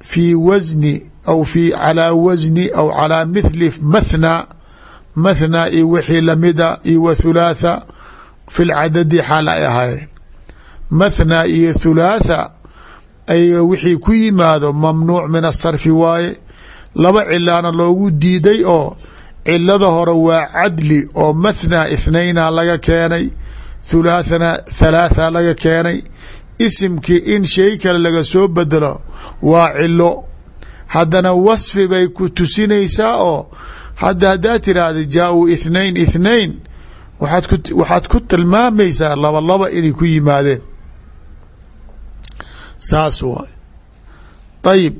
fii wasni aw fi calaa wasni aw calaa mithli mathnaa mathnaa iyo wixii lamida iyo wa thulaatha fi lcadadi xaal ay ahaayeen. Mathnaa iyo thulaatha ayaga wixii ku yimaado mamnuuc min asarfi waaye. Laba cilaana loogu diiday oo cilada hore waa cadli oo mathnaa ithnayna laga keenay thulaathana thalaatha laga keenay. Isimkii in shay kale laga soo bedelo waa cilo haddana wasfi bay ku tusinaysaa oo hadda haddaad tiraahda jaa-uu ithnain ithnain waaad ku waxaad ku tilmaamaysaa laba laba inay ku yimaadeen. Saas waay. Ayib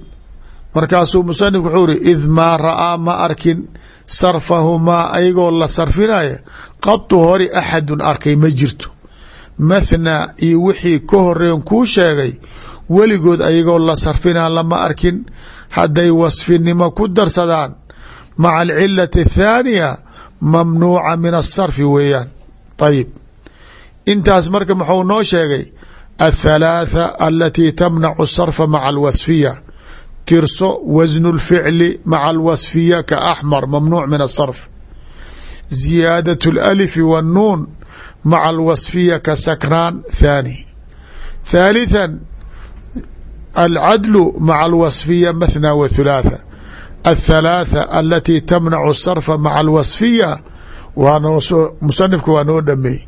markaasuu musanif wuxuu iri id maa ra'aa ma arkin sarfahumaa ayagoo la sarfinaya qadu hori axadun arkay ma jirto. Mathnaa iyo wixii ka horeen kuu sheegay weligood ayagoo la sarfinaa lama arkin hadday wasfinimo ku darsadaan maca alcilati athaaniya mamnuuca min asarfi weeyaan ayib intaas marka muxuu noo sheegay athalaatha alatii tamnacu sarfa maca alwasfiya tirso wasnu lficli maca alwasfiya ka axmar mamnuuc min asarf ziyaadat alalifi wannuun maca alwasfiya ka sakraan thaani thaalithan alcadlu maca alwasfiya mathna wa thulaatha athalaatha alatii tamnacu sarfa maca alwasfiya waa noosoo musanifka waa noo dhameey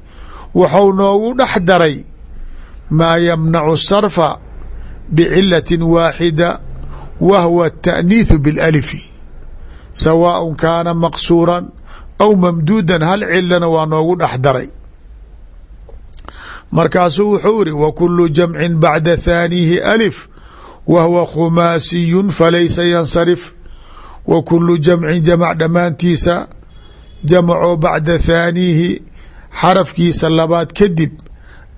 waxau noogu dhex daray maa yamnacu sarfa bicilatin waaxida wa hwa ataأniiثu biاlalifi sawaaء kaana maqsuuran aw mamduudan hal cilana waa noogu dhex daray markaasuu wuxuu iri wa kulu jamcin bacda thaaniihi alif wa hwa khumaasiyun falaysa yansarif wa kulu jamcin jamac dhammaantiisa jamacoo bacda thaaniihi xarafkiisa labaad kadib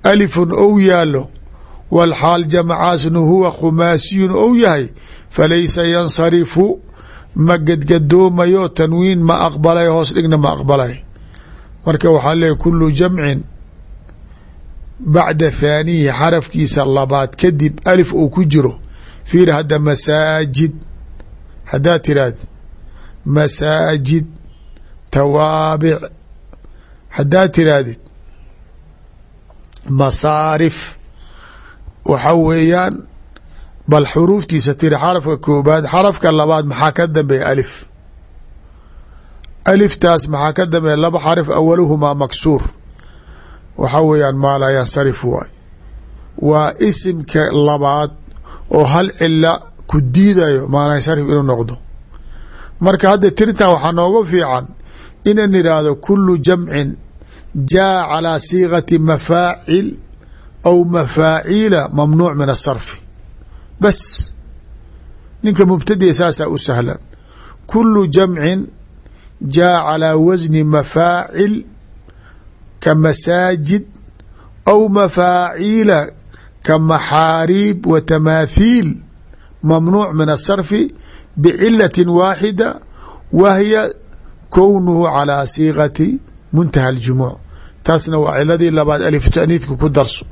alifun ou yaalo walxaal jamacaasnu huwa khumaasiyun ou yahay falaysa yansarifu ma gedgadoomayo tanwiin ma aqbalay hoos dhigna ma aqbalay. Marka waxaa leeyahy kulu jamcin bacda thaaniihi xarafkiisa labaad kadib alif uu ku jiro fiir hadda masaajid haddaad tiraahd masaajid tawaabic. Haddaad tiraahdid masaarif. Waxa weeyaan bal xuruuftiisa tiri xarafka koobaad xarafka labaad maxaa ka dambeeya alif? Aliftaas maxaa ka dambeeya laba xarif awaluhumaa maksuur? Waxa weeyaan maa laa yansarif waay. Waa isimka labaad oo hal cila ku diidayo maa laa yansarif inuu noqdo. Marka hadda tirintan waxaa nooga fiican inan idhaahdo kulu jamcin jaa calaa siiqati mafaacil aw mafaaciila mamnuuc min asarfi bas ninka mubtadiya saasaa u sahlan. Kulu jamcin jaa calaa wasni mafaacil ka masaajid aw mafaaciila ka maxaariib wa tamaathiil mamnuuc min asarfi bicilati waaxida wahya kownuhu calaa siiqati muntaha aljumuuc. Taasna waa ciladii labaad alifu taaniidka ku darso.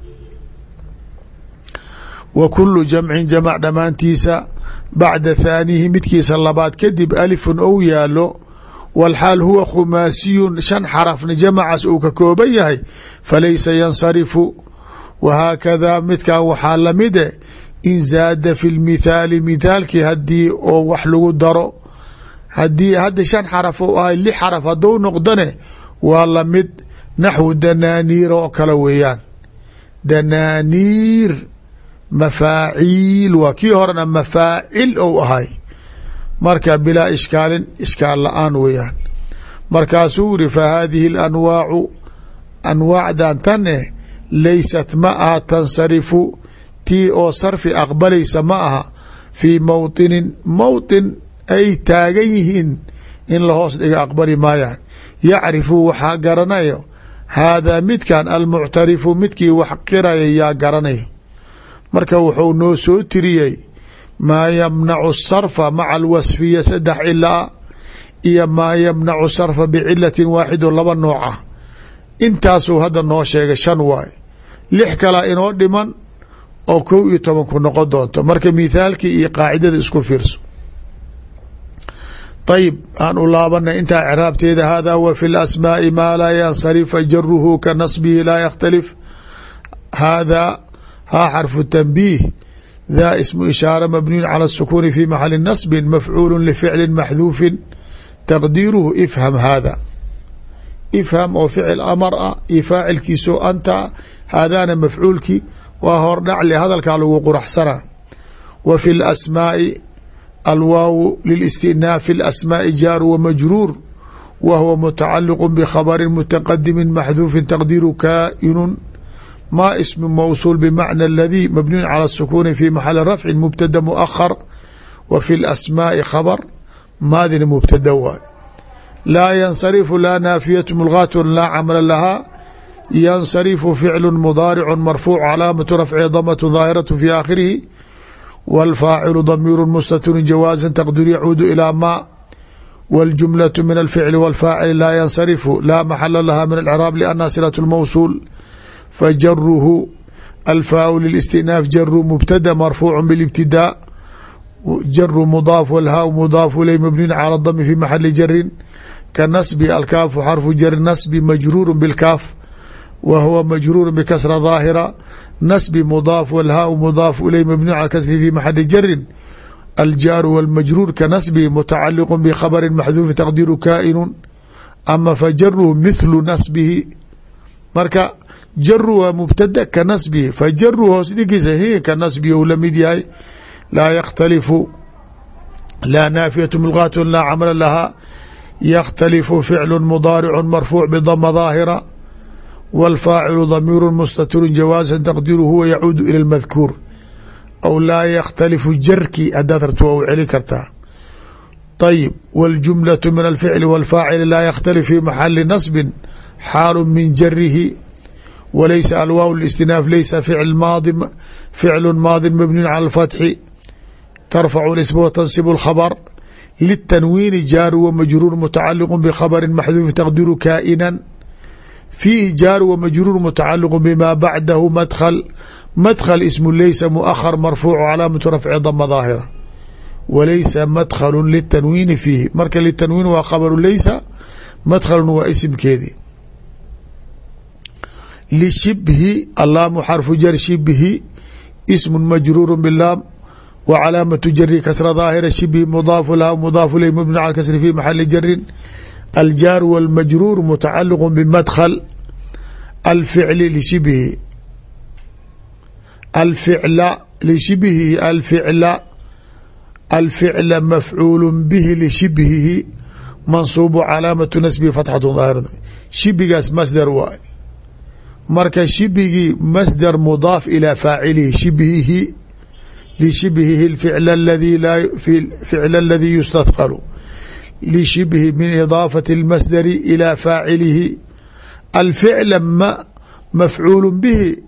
Wa kulu jamcin jamac dhammaantiisa bacda thaanihi midkiisa labaad kadib alifun ou yaalo walxaal huwa khumaasiyun shan xarafna jamacaas uu ka kooban yahay falaysa yansarifu wahaakadaa midkan waxaa la mid e in zaada fi lmithaali mithaalkii haddii oo wax lagu daro haddii hadda shan xaraf u ahay lix xaraf hadduu noqdane waa la mid naxwu danaaniir oo kale weeyaan. Danaaniir mafaaciil waa kii horena mafaacil ou ahay. Marka bilaa ishkaalin ishkaal la'aan weeyaan. Markaasuu iri fa haadihi اlanwaacu anwaacdan tan eh laysat ma aha tansarifu tii oo sarfi aqbalaysa ma aha fii mawطinin mawطin ay taagan yihiin in la hoos dhiga aqbali maayaan. Yacrifu waxaa garanayo haadaa midkan almuctarifu midkii wax qiraya yaa garanayo. Marka wuxuu noo soo tiriyey maa yamnacu sarfa maca alwasfiya saddex cilaa iyo maa yamnacu sarfa bicilatin waaxido laba nooc ah. Intaasuu hadda noo sheegay shan waay. Lix kalaa inoo dhiman oo kow iyo toban ku noqon doonto. Marka mithaalkii iyo qaacidada isku fiirso. Ayib aan u laabanay intaa craabteeda hada wa fi lasmaai maa laa yansarifa jaruhu ka nasbihi laa yakhtalif. Hada haa xarfu tanbiih daa ismu ishaara mabniyun cala الsukuni fi maxali nasbi mafcuulu lficli maxduufin. Taqdiiruhu ifham hada ifham oo ficil amar ah iyo faacilkiisoo anta haadaana mafcuulki waa hordhacle hadalkaa lagu quraxsanaa wa fi lasmaai alwaaw lilistinaaf اlasmaaءi jaaru wamajruur wa huwa mutacaliq bkhabri mutaqadimi maxduufin taqdiiru kaa'inu ma ismu mawsuul bmacna اladii mabniyu calى الsukuni fi maxali rafci mubtada muahar wa fi اlasmaaءi khabr maadina mubtada waay laa yansarifu laa naafiyatu mulgaatu laa camla lahaa yansarifu ficlu mudaaricu marfuuc calaamatu rafci damatu daahiraة fi aakhirihi wاlfaacilu damiiru mustatinu jawaaza taqdiru yacuudu ilaa ma wاljumlaة min alficli wاlfaacili laa yansarifu laa maxala laha min alcraab liannaha silaة اlmawsuul fajaruhu alfaau lilistinaaf jaru mubtada marfuucu biاlibtidaa jaru mudaaf wاlhaau mudaaf iley mabniyun calى dami fi maxali jarin ka nasbi alkaafu xarfu jari nasbi majruuru bاlkaaf wa huwa majruuru bkasra daahira nasbi mudaaf wاlhaau mudaaf iley mabniyu cala kasri fi maxali jarin aljaaru wاlmajruur ka nasbi mutacaliq bkhabri maxduufi taqdiiru kaa'inu ama fajaruhu mithlu nasbihi marka jaru waa mubtada ka nasbihi fajaru hoos dhigiisa ka nasbihi ou la mid yahay laa yakhtalifu laa naafiyatu mulgaatu laa camla lahaa yakhtalifu ficlu mudaaricu marfuuc bdama daahira wاlfaacilu damiiru mustatirun jawaaza taqdiru huwa yacuudu ilى اmadkuur aw laa yakhtalifu jarki hadaad rabto waa u celi kartaa ayib wاljumlaة min alficli wاlfaacili laa yakhtalif fi maxali nasbi xaalu min jarihi walaysa alwaaw ااstinaaf laysa ficlu maadi mabniyu calى اfatxi tarfacu اsm wtansib اkhabr litanwiini jaaru wamajruur mutacaliq bkhabri maxduufi taqdiru kaa'inan fiihi jaaru wamajruur mutacaliq bma bacdahu madkl madkl ismu leysa muahar marfuucu calaamatu rafci dama daahira walaysa madklu litanwiini fiihi marka litanwiin waa khabaru leysa madkhlun waa isimkeedii xarfu jar shibhi ismu majruuru bilaam wa calaamatu jari kasra daahira shibhi mudaafu laha mudaafu ley mubni cala kasri fi maxali jarin aljaar wاlmajruur mutacaliq bmadkl alficli lishibhi alficla lishibhihi alficla alficla mafcuulu bihi lishibhihi mansuubu calaamatu nasbihi fatxatu daahira shibigaas masdar waay marka shibigii masdar mudaaf ilaa faacilihi shibhihi lishibhihi ficl aladii yustadqalu lishibhi min idaafati اlmasdari ilى faacilihi alficla mafcuulu bihi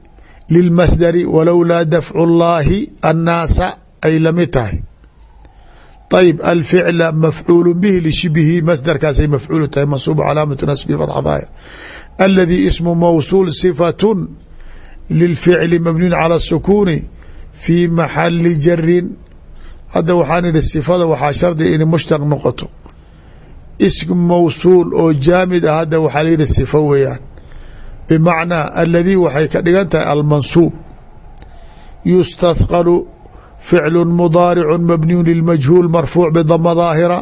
lilmasdari walowlaa dafcu llaahi annaasa ay la mid tahay ayb alficla mafcuulu bihi lishibhi masdarkaasay mafcuulu tahay mansuub calaamatu nasbi fatxa daahir aladii ismu mawsuul sifatun lilficli mabniyun cala sukuuni fii maxali jarin hadda waxaan idhi sifada waxaa shardiga inay mushtaq noqoto ism mawsuul oo jaamid a hadda waxaa la yihi sifo weeyaan. Bimacnaa alladii waxay ka dhigan tahay almansuub. Yustahqalu ficlu mudaaricu mabniyu lilmajhuul marfuuc bidama daahira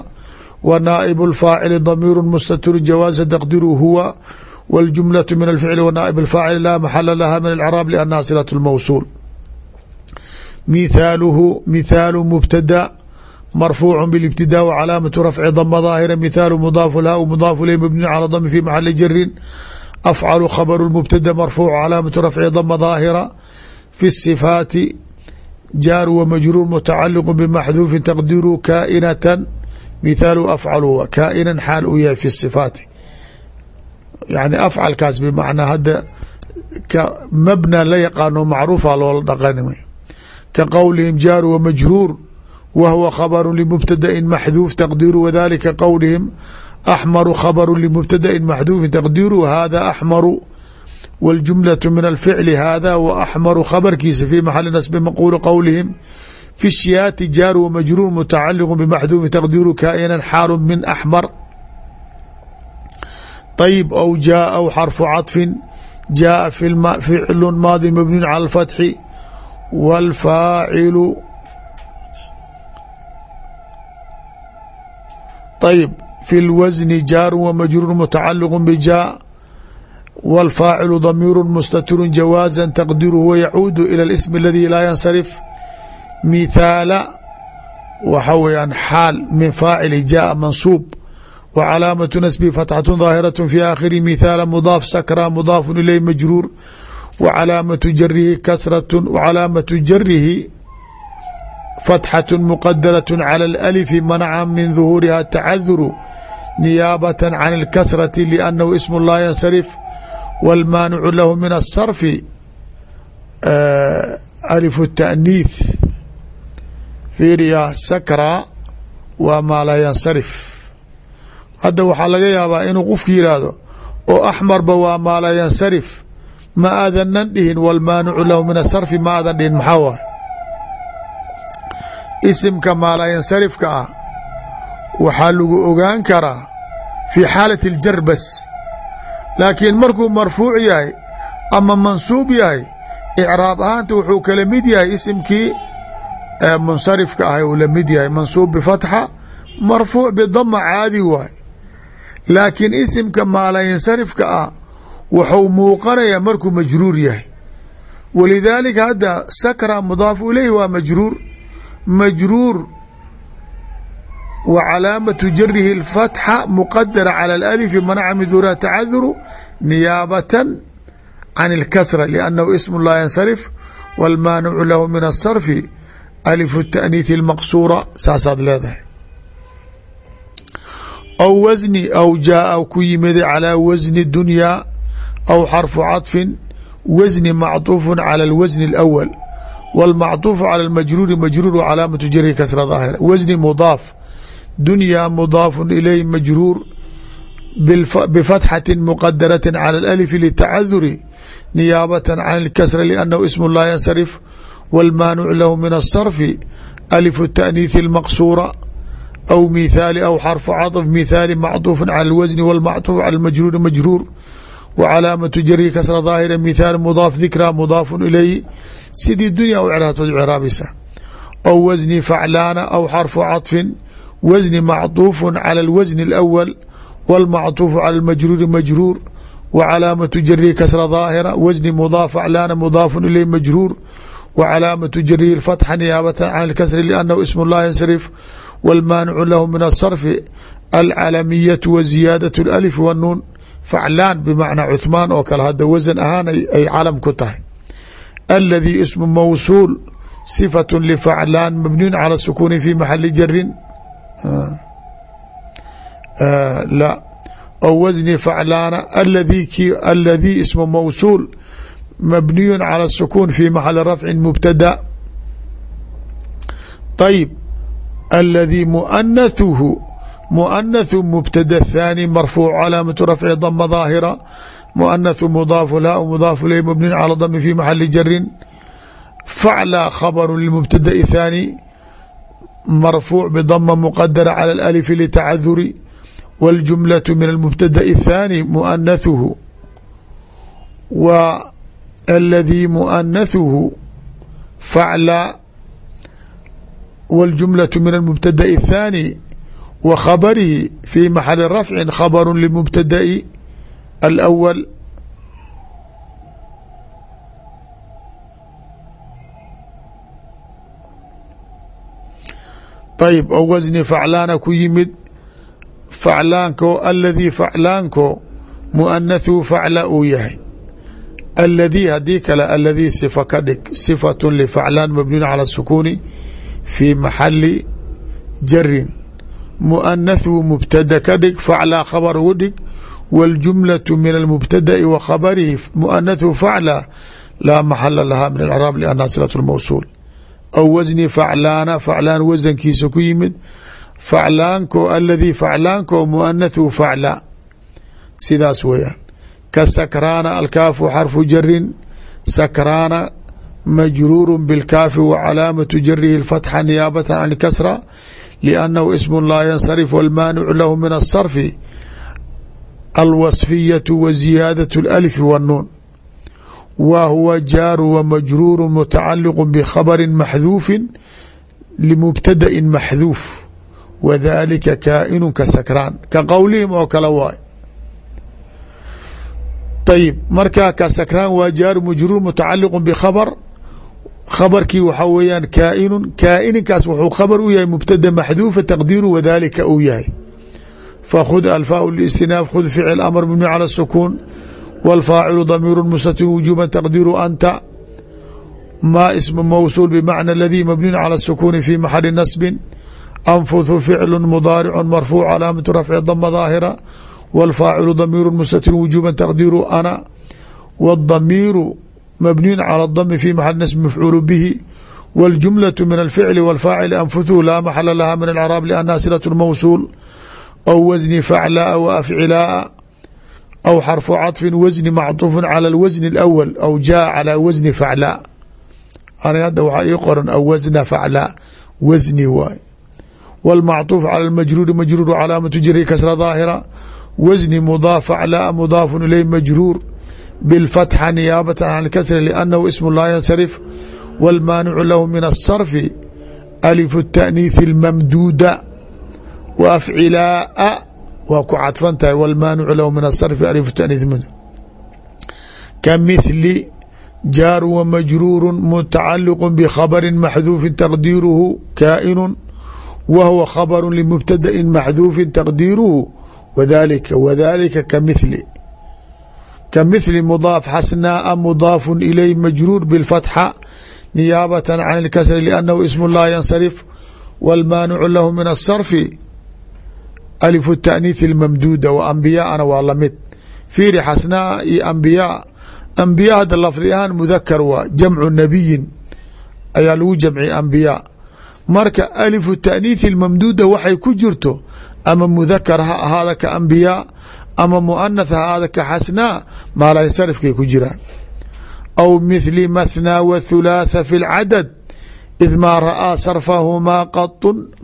wa naa'ibu lfaacili damiiru mustatiru jawaasa taqdiru huwa waljumlatu min alficli wa naa'ib alfaacili laa maxala laha min alcraab liannaha silat lmawsuul mithaaluhu mithaalu mubtada marfuucu biاlibtidaa w calaamatu rafci dama daahira mithaalu mudaafu lah mudaafu leh mabniyu cala dami fi maxali jarin afcalu khabru mubtada marfuuc calaamatu rafci dama daahira fi sifaati jaar w majruur mutacaliq bmaxduufi taqdiru kaainatan mithaalu afcalu kaainan xaal uu yahay fi sifaati yani afcalkaas bmacnaa hadda mabna la yaqaano macruufa loola dhaqanimay ka qowlihim jaaru wamajruur wa hwa khabru limubtadain maxduuf taqdiru wadalika qowlihim axmaru khabru limubtadain maxduufin taqdiru hada axmaru wاljumlaة min alficli hada w axmaru khabarkiisa fi maxali nasbi maquuli qowlihim fi shiyaati jaar wmajruur mutacaliq bmaxduufi taqdiru kaa'inan xaalu min axmar طayb aw jaa aw xarfu caطfin jaaa ficlu maadi mabniyu cala اlfatxi wاlfaacilu ayb fi اlwasni jaaru wmajruur mutacaliq bijaa wاlfaacilu damiiru mustatiru jawaaza taqdiruhu wayacuudu ilى اlsm اladii laa yansarif mithaala waxa weyaan xaal min faacili jaaa mansuub wa calaamatu nasbi fatxatu daahiraة fi aakhiri mithaala mudaaf sakra mudaafu ilay majruur wa calaamatu jarihi kasrat wcalaamatu jarihi fatxaة muqadaraة calى اlأlifi manaca min duhuuriha tacaduru niyaabaة can اlkasrati liannahu ism laa yansarif wاlmaanicu lahu min الsarfi alif الtaأniith fiiriya sakra waa maa laa yansarif hadda waxaa laga yaabaa inuu qofku yihahdo oo axmarba waa maa laa yansarif ma aadanan dhihin wاlmaanicu lahu min الsarfi ma aadan dhihin maxaa waay isimka maa laa yansarifka ah waxaa lagu ogaan karaa fi xaalati اljar bas laakiin markuu marfuuc yahay ama mansuub yahay icraab ahaanta wuxuu kala mid yahay isimkii munsarifka ah uu la mid yahay mansuub bifatxa marfuuc bidama caadi waay laakiin isimka maalayansarifka ah wuxuu muuqanayaa markuu majruur yahay. Walidaalika hadda sakra mudaaf ilayh waa majruur majruur wa calaamatu jarihi اlfatxa muqadara calى اlalifi manaca min duuriha tacaduru niyaabatan can اlkasra liannahu ismu laa yansarif wاlmaanicu lahu min الsarfi alifu الtaأniiثi اlmaqsuura saasaad leedahay aw wasni aw jaaa ku yimida calىa wasni dunyaa aw xarfu caطfin wasni macطuufu calى اlwasni اlأwl wاlmacطuufu calى اlmajruuri majruur wa calaamatu jarihi kasra daahira wasni mudaaf dunyaa mudaafu ilayh majruur bifatxati muqadaraةi calى اlأlif litacaduri niyaabata can اlkasra liannahu ismu laa yansarif wاlmaanicu lahu min الsarfi alifu الtaأniiثi اlmaqsuura aw mithaali aw xarfu caطf mithaali macطuufu calى اlwasni wاlmacطuuf calى اmajruuri majruur wa calaamatu jarihi kasra daahira mithaal mudaaf dikra mudaafu ilayhi sidii dunya u craabtood craabaysa aw wasni faclaana aw xarfu caطfin wasni macطuufu calى اlwasni اlأwl wاlmacطuufu calى اlmajruuri majruur wa calaamatu jarihi kasra daahira wasni mudaaf faclaana mudaafu ilayh majruur wa calaamatu jarihi اfatxa niyaabata can اlkasri liannahu ism laa yansarif wاlmaanicu lahu min الsarfi alcalamiyatu wa ziyaadaة اlأlif wاnuun faclaan bimacnaa cuثmaan oo kale hadda wasan ahaan ay calam ku tahay aladii ismu mawsuul صifaة lfaclaan mabniyun calى الsukuuni fi maxali jarin la o wasni faclaana aladii ki aladii ismu mawsuul mabniyu calى الsukun fi maxali rafci mubtada طayb aladii muanaثuhu muanaثu mubtada الthani marfuuc calaamatu rafci dama ظaahira muanaثu mudaafu la mudaafu ley mabniyu calى dami fi maxali jarin faclى khabru lmubtada الthani marfuuc bdama mqadara calى اأlf litacaduri wاljumlaة min almubtada الthani muanaثuhu w aladii muanaثuhu facla wاljumlaة min almubtada الthani wa khabarihi fii maxali rafcin khabaru limubtada'i alawal ayb o wasni faclaana ku yimid faclaanko aladii faclaanko muanathuu facla uu yahay aladii haddii kale aladii sifa ka dhig sifatu lifaclaan mabniun cala sukuuni fii maxali jarin muanaثhu mubtada ka dhig faclaa khabar ugu dhig wاljumlaة min almubtada'i wa khabarihi muanaثhu facla laa maxala laha min اcraab lأnha silaة اmawsuul aw wasni faclaana faclaan wasankiisa ku yimid faclaanko aladii faclaanko muanaثhu facla sidaas weeyaan ka sakraana alkaafu xarfu jarin sakraana majruuru bاlkaafi wa calaamatu jarihi اfatxa niyaabata can kasra liannahu ismu laa yansarif wاlmaanicu lahu min aلsarfi alwasfiyaة wa ziyaadaة اlأlfi wالnuun wa huwa jaaru wa majruuru mutacaliq bkhabri maxduufi limubtada'i maxduuf wadalika kaa'inu ka sakraan ka qowlihim oo kale waay ayib markaa ka sakraan waa jaaru majruur mutacaliqu bkhabr khabarkii waxaa weeyaan kaainun kaa'ininkaas wuxuu khabar u yahay mubtada maxduufa taqdiiru wadalika uu yahay fakhud alfaau listinaaf khud ficil amr mibni cala sukuun wاlfaacilu damiiru mustatir wujuba taqdiiru anta ma ismu mawsuul bmacna aladii mabniyu calى الsukuni fi maxali nasbin anfuthu ficlu mudaaricu marfuuc calaamatu rafci dama daahira wاlfaacilu damiiru mustatir wujuba taqdiiru ana wاdamiiru mabniyu calى اdami fi maxali nasbi mafcuulu bihi wاljumlaة min alficli wاlfaacil anfuthu laa maxala laha min alcraab liannaha silaة mawsuul aw wasni faclaa wa afcilaa aw xarfu caطfi wasni macطuufu calى اlwasni اlأwl aw jaa calى wasni faclaa ani hadda waxaa ii qoran aw wasna faclaa wasni waay wاlmacطuuf calى اmajruuri majruur calaamatu jari kasra daahira wasni mudaaf faclaa mudaafu ilay majruur bاlfatxa niyaabata can اkasri liannahu ismu laa yansarif wاlmaanicu lahu min الsarfi alifu الtaأniiثi اlmamduuda wa afcilaa waa ku cadfan tahay wاlmaanicu lahu min الsarfi alifu taأniiث ka mithli jaar w majruuru mutacaliq bkhabri maxduufi taqdiiruhu kaa'inu wa huwa khabru limubtada'i maxduufi taqdiiruhu wadalika wadalika kamithli ka mithli mudaaf xasnaaa mudaafu ilay majruur biاlfatxa niyaabata can اlkasri liannahu ismu laa yansarif wاlmaanicu lahu min الsarfi alifu taأniiث اlmamduuda wa ambiyaana waa lamid fiiri xasnaa iyo ambiyaa ambiya hadda lafdi ahaan mudakar waa jamcu nabiyin ayaa lagu jamciye ambiyaa marka alifu taأniiثi اlmamduuda waxay ku jirto ama mudakar ha ahaada ka ambiyaa ama muanath ha aada ka xasnaa maalaynsarifkay ku jiraan. Aw mithli mathnaa wa thulaatha fi lcadad id maa ra'aa sarfahumaa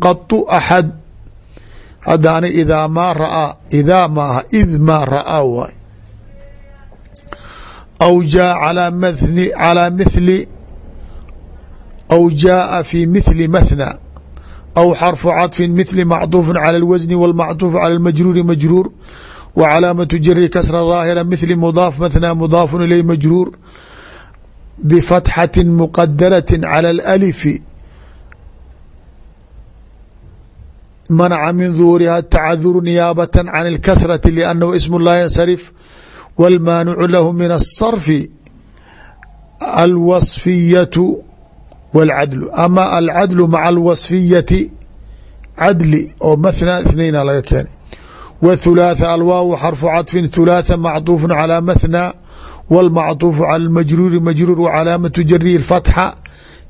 qatu axad hadda ani idaa maa raaa idaa maaha id maa ra'aa waay. Aw jaa calaa mathni calaa mithli aw jaaa fi mithli mathnaa aw xarfu cadfin mithli macduufu cala alwasni walmacduufu cala almajruuri majruur wa calaamatu jari kasra ظaahira mithli mudaaf mathna mudaafu ilay majruur bifatxati muqadarati calى اlأlifi manca min duhuriha tacaduru niyaabata can اlkasrati liannahu ismu laa yansarif wاlmaanicu lahu min الsarfi alwasfiyatu wاlcadlu ama alcadlu maca alwasfiyati cadli oo mathna ithnayna laga keenay w thulaatha alwaawu xarfu caطfin thulaatha macطuufu calى mathna wاlmacطuufu calى اmajruuri majruur wcalaamatu jarihi اfatxa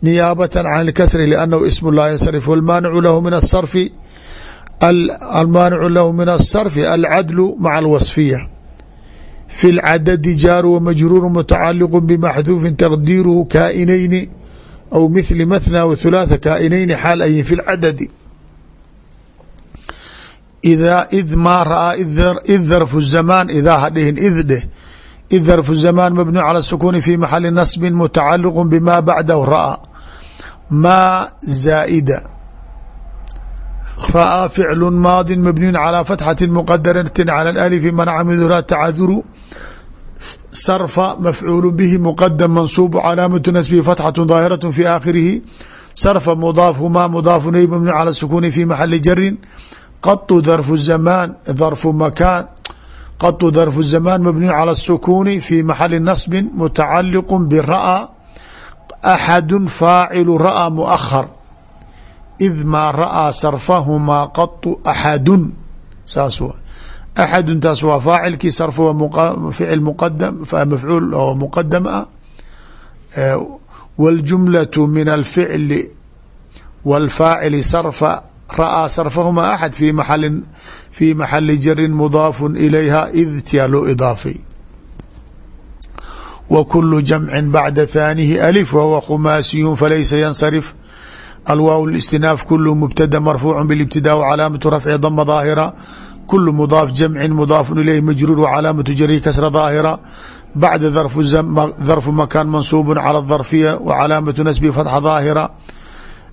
niyaabata can اlkasri lannahu ism laa yansarif wاlmaanicu lahu min asarfi almaanicu lahu min الsarfi alcadlu maca اlwasfiya fi اlcadadi jaaru wamajruuru mutacaliq bmaxduufi taqdiiruhu kaainayni aw mithli mathna wthulaatha kaainayni xaal ayin fi اlcadadi idaa id maa raaa id darfu zamaan idaa ha dhihin id dheh id darfu zamaan mabnuuc cala sukuuni fi maxali nasbi mutacaliqu bima bacdahu ra'a maa zaa'ida ra'a ficlu maadi mabniyun calaa fatxati muqadaratin cala alifi manca midura tacaduru sarfa mafcuulu bihi muqadam mansuubu calaamatu nasbihi fatxatu daahiratu fi aakhirihi sarfa mudaaf humaa mudaafu nay mabnuuc cala sukuuni fi maxali jarin qatu darfu zamaan darfu makaan qatu darfu zamaan mabniyu calى الsukuuni fi maxali nasbi mutacaliq bira'ى axadu faacilu ra'ى muahar id maa ra'aa sarfahumaa qatu axadun saas wa axadun taas waa faacilkii sarf ficil muqadam mafcuul oo muqadam ah wاljumlaة min alficli wاlfaacili sarfa ra'aa sarfahumaa axad fi maali fii maxali jarin mudaafu ilayha idtiyaa loo idaafay wa kulu jamcin bacda thaanihi alif wahuwa khumaasiyun falaysa yansarif. Alwaaw istinaaf kulu mubtada marfuucu bilibtidaa wcalaamatu rafci dama daahira. Kulu mudaaf jamcin mudaafun ilayh majruur wcalaamatu jarihi kasra daahira. Bacda darfu makaan mansuubu cala darfiya wcalaamatu nasbi fatxa daahira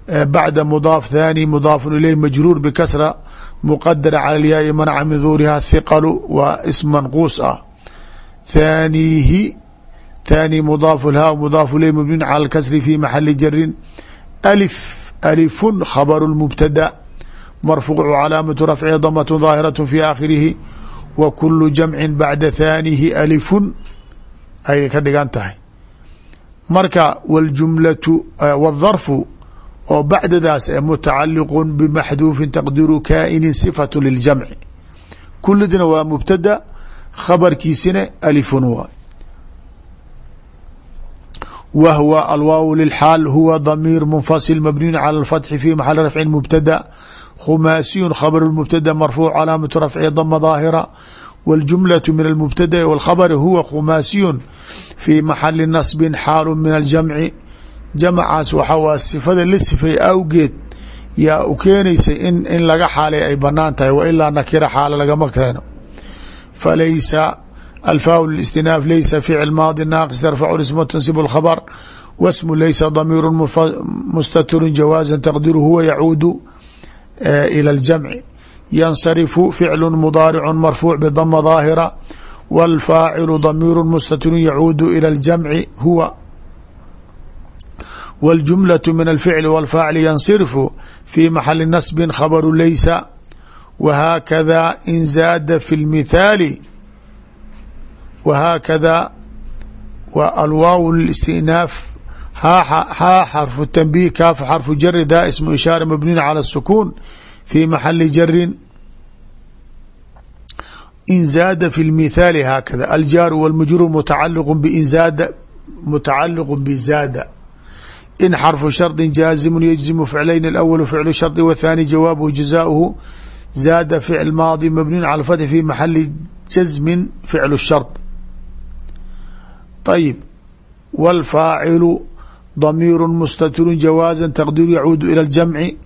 bacda mudaaf thaani mudaafun ileyh majruur bikasra muqadara cala lyaai manca min duuriha thiqalu waa ism manquus ah. Thaaniihi thaani mudaafu lhaa mudaafu ileyh mubnin cala lkasri fi maxali jarin alif alifun khabaru lmubtada marfuucu calaamatu rafcihi damatun daahiratu fi aakhirihi wa kulu jamcin bacda thaanihi alifun ayay ka dhigan tahay. Marka wljumlatu wاharfu oo bacdadaas e mutacaliqu bmaxduufin taqdiru kaa'inin sifatu liljamci kulidina waa mubtada khabarkiisina alifun waay wa hwa alwaaw lilxaal huwa damiir munfasil mabniyun calى اlfatxi fi maxali rafci mubtada khumaasiyun khabr mubtada marfuuc calaamatu rafci dama daahira wاljumlaة min almubtada'i wاlkhabri huwa khumaasiyun fi maxali nasbin xaalu min aljamci jamcaas waxa waa sifada la sifay awgeed yaa u keenaysay in in laga xaalay ay banaan tahay wa ilaa nakira xaalo lagama keeno falaysa alfaaw listinaaf laysa ficil maadi naaqis tarfacu isma tansib اlkhabr wasmu laysa damiiru mustatirun jawaaza taqdiru huwa yacuudu ilى اljamci yansarifu ficlu mudaaricu marfuuc bdama daahira wاlfaacilu damiiru mustatirun yacuudu ilى اljamci huwa wاljumlaة min alficli wاlfaacli yansirfu fi maxali nasbi khabaru laysa wahaakada in zaada fi اlmithaali wahaakada wa alwaaw اlistinaaf haa xarfu tanbih kaaf xarfu jari daa ismu ishaara mabniyin calى الsukuun fi maxali jarin in zaada fi اlmithaali haakada aljaaru wاlmajruur mutacaliq bin zaada mutacaliq bizaada in xarfu shardi jaazimu yجzimu ficlayn اأwl ficlu shardi wاthani jawaabuhu jazauhu zaada ficl maadi mabniun calى اfatxi fi maxali jazmi ficlu shard ayib wاlfaacilu damiiru mustatiru jawaaza taqdiru yacuudu ilى اljamci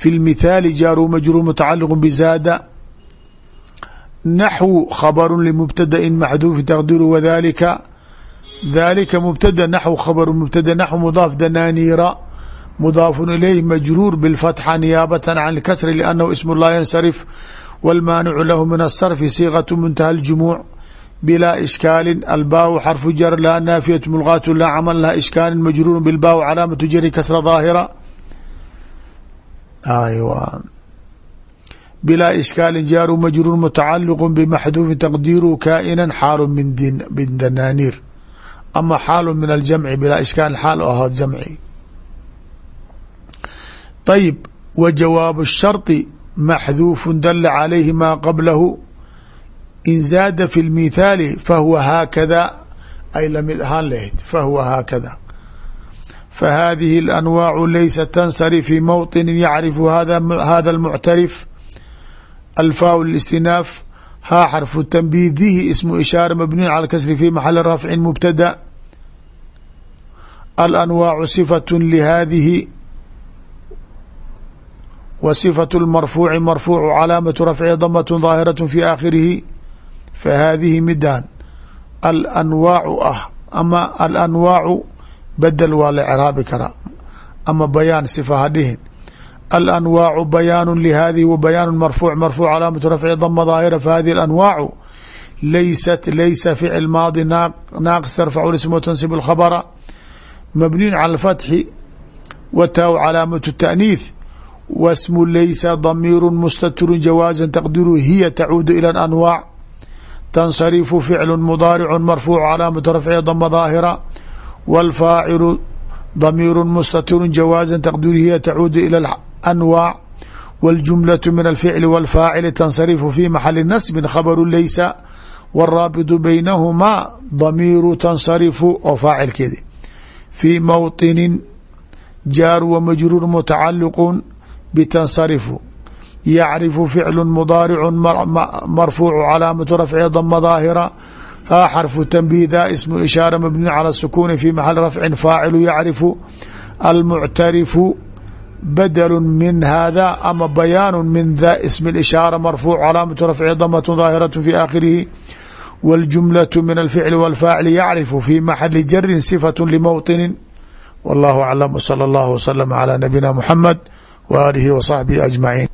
fi اlmithaali jaaru majruur mutacaliq bzaada naxwu khabru lmubtadain maxduufi taqdiru wadalika dhalika mubtada naxw khabru mubtada naxw mudaaf danaaniira mudaafu ilayh majruur bاlfatxa niyaabata can اlkasri liannahu ism laa yansarif wاlmaanicu lahu min الsarfi siigaة muntaha اljumuuc bilaa ishkaali albaaw xarfu jar laa naafiyat mulgaatu laa camal laha ishkaali majruur bilbaaw calaamatu jari kasra daahira bilaa ishkaali jaaru majruur mutacaliq bmaxduufi taqdiiru kaa'ina xaalu min danaaniir ama xaalu min aljamci bilaa ishkaal xaal aho jamci ayib wa jawaabu الsharطi maxduufu dala calayhi maa qablahu in zaada fi اlmithaali fahuwa haakada ay lamid ahaan lahayd fahuwa haakada fahadihi اlanwaacu laysa tansari fi mawطini yacrifu hada اlmuctarif alfaa اlاstinaaf haa xarfu tanbiidihi ismu ishaara mabniyu cala kasri fi maxali rafci mubtada alanwaacu sifatu lihadihi wa sifatu lmarfuuci marfuucu calaamatu rafcihi damatun daahiratu fi aakhirihi fa haadihi midan alanwaacu ah ama alanwaacu bedel waa la craabi karaa ama bayaan sifa ha dhihin alanwaacu bayaanu lihadihi wa bayaanu marfuuc marfuuc calaamatu rafcihi dama daahira fahadihi alanwaacu laysat laysa ficil maadi naaqis tarfacu ism watansibu lkhabra mabniyun cala اlfatxi wa taaw calaamatu taأniih wasmu laysa damiiru mustaturu jawaaza taqdiru hiya tacuudu ilى anwaac tansarifu ficlu mudaaricu marfuuc calaamatu rafci dama daahira wاlfaacilu damiiru mustatiru jawaaza taqdiru hiya tacuudu ilى anwaac wاljumlaة min alficli wاlfaacili tansarifu fi maxali nasbin khabaru laysa wاraabitu baynahumaa damiiru tansarifu oo faacilkeedi fii mowطinin jaar wa majruur mutacaliqu bitansarifu yacrifu ficlu mudaaricu marfuucu calaamatu rafci dama daahira haa xarfu tanbiih daa ismu ishaara mabniun cala sukuuni fi maxali rafcin faacilu yacrifu almuctarifu badlu min hada ama bayaanu min da ismi ishaara marfuuc calaamatu rafci damatun daahiratu fi aakhirihi wاljumlaة min alficli wاlfaacili yacrifu fi maxali jarin sifaة limowطini wallahu aclam wslى اllah wslm عlى nabiyina mxamed w aalihi w صaxbihi aجmaciin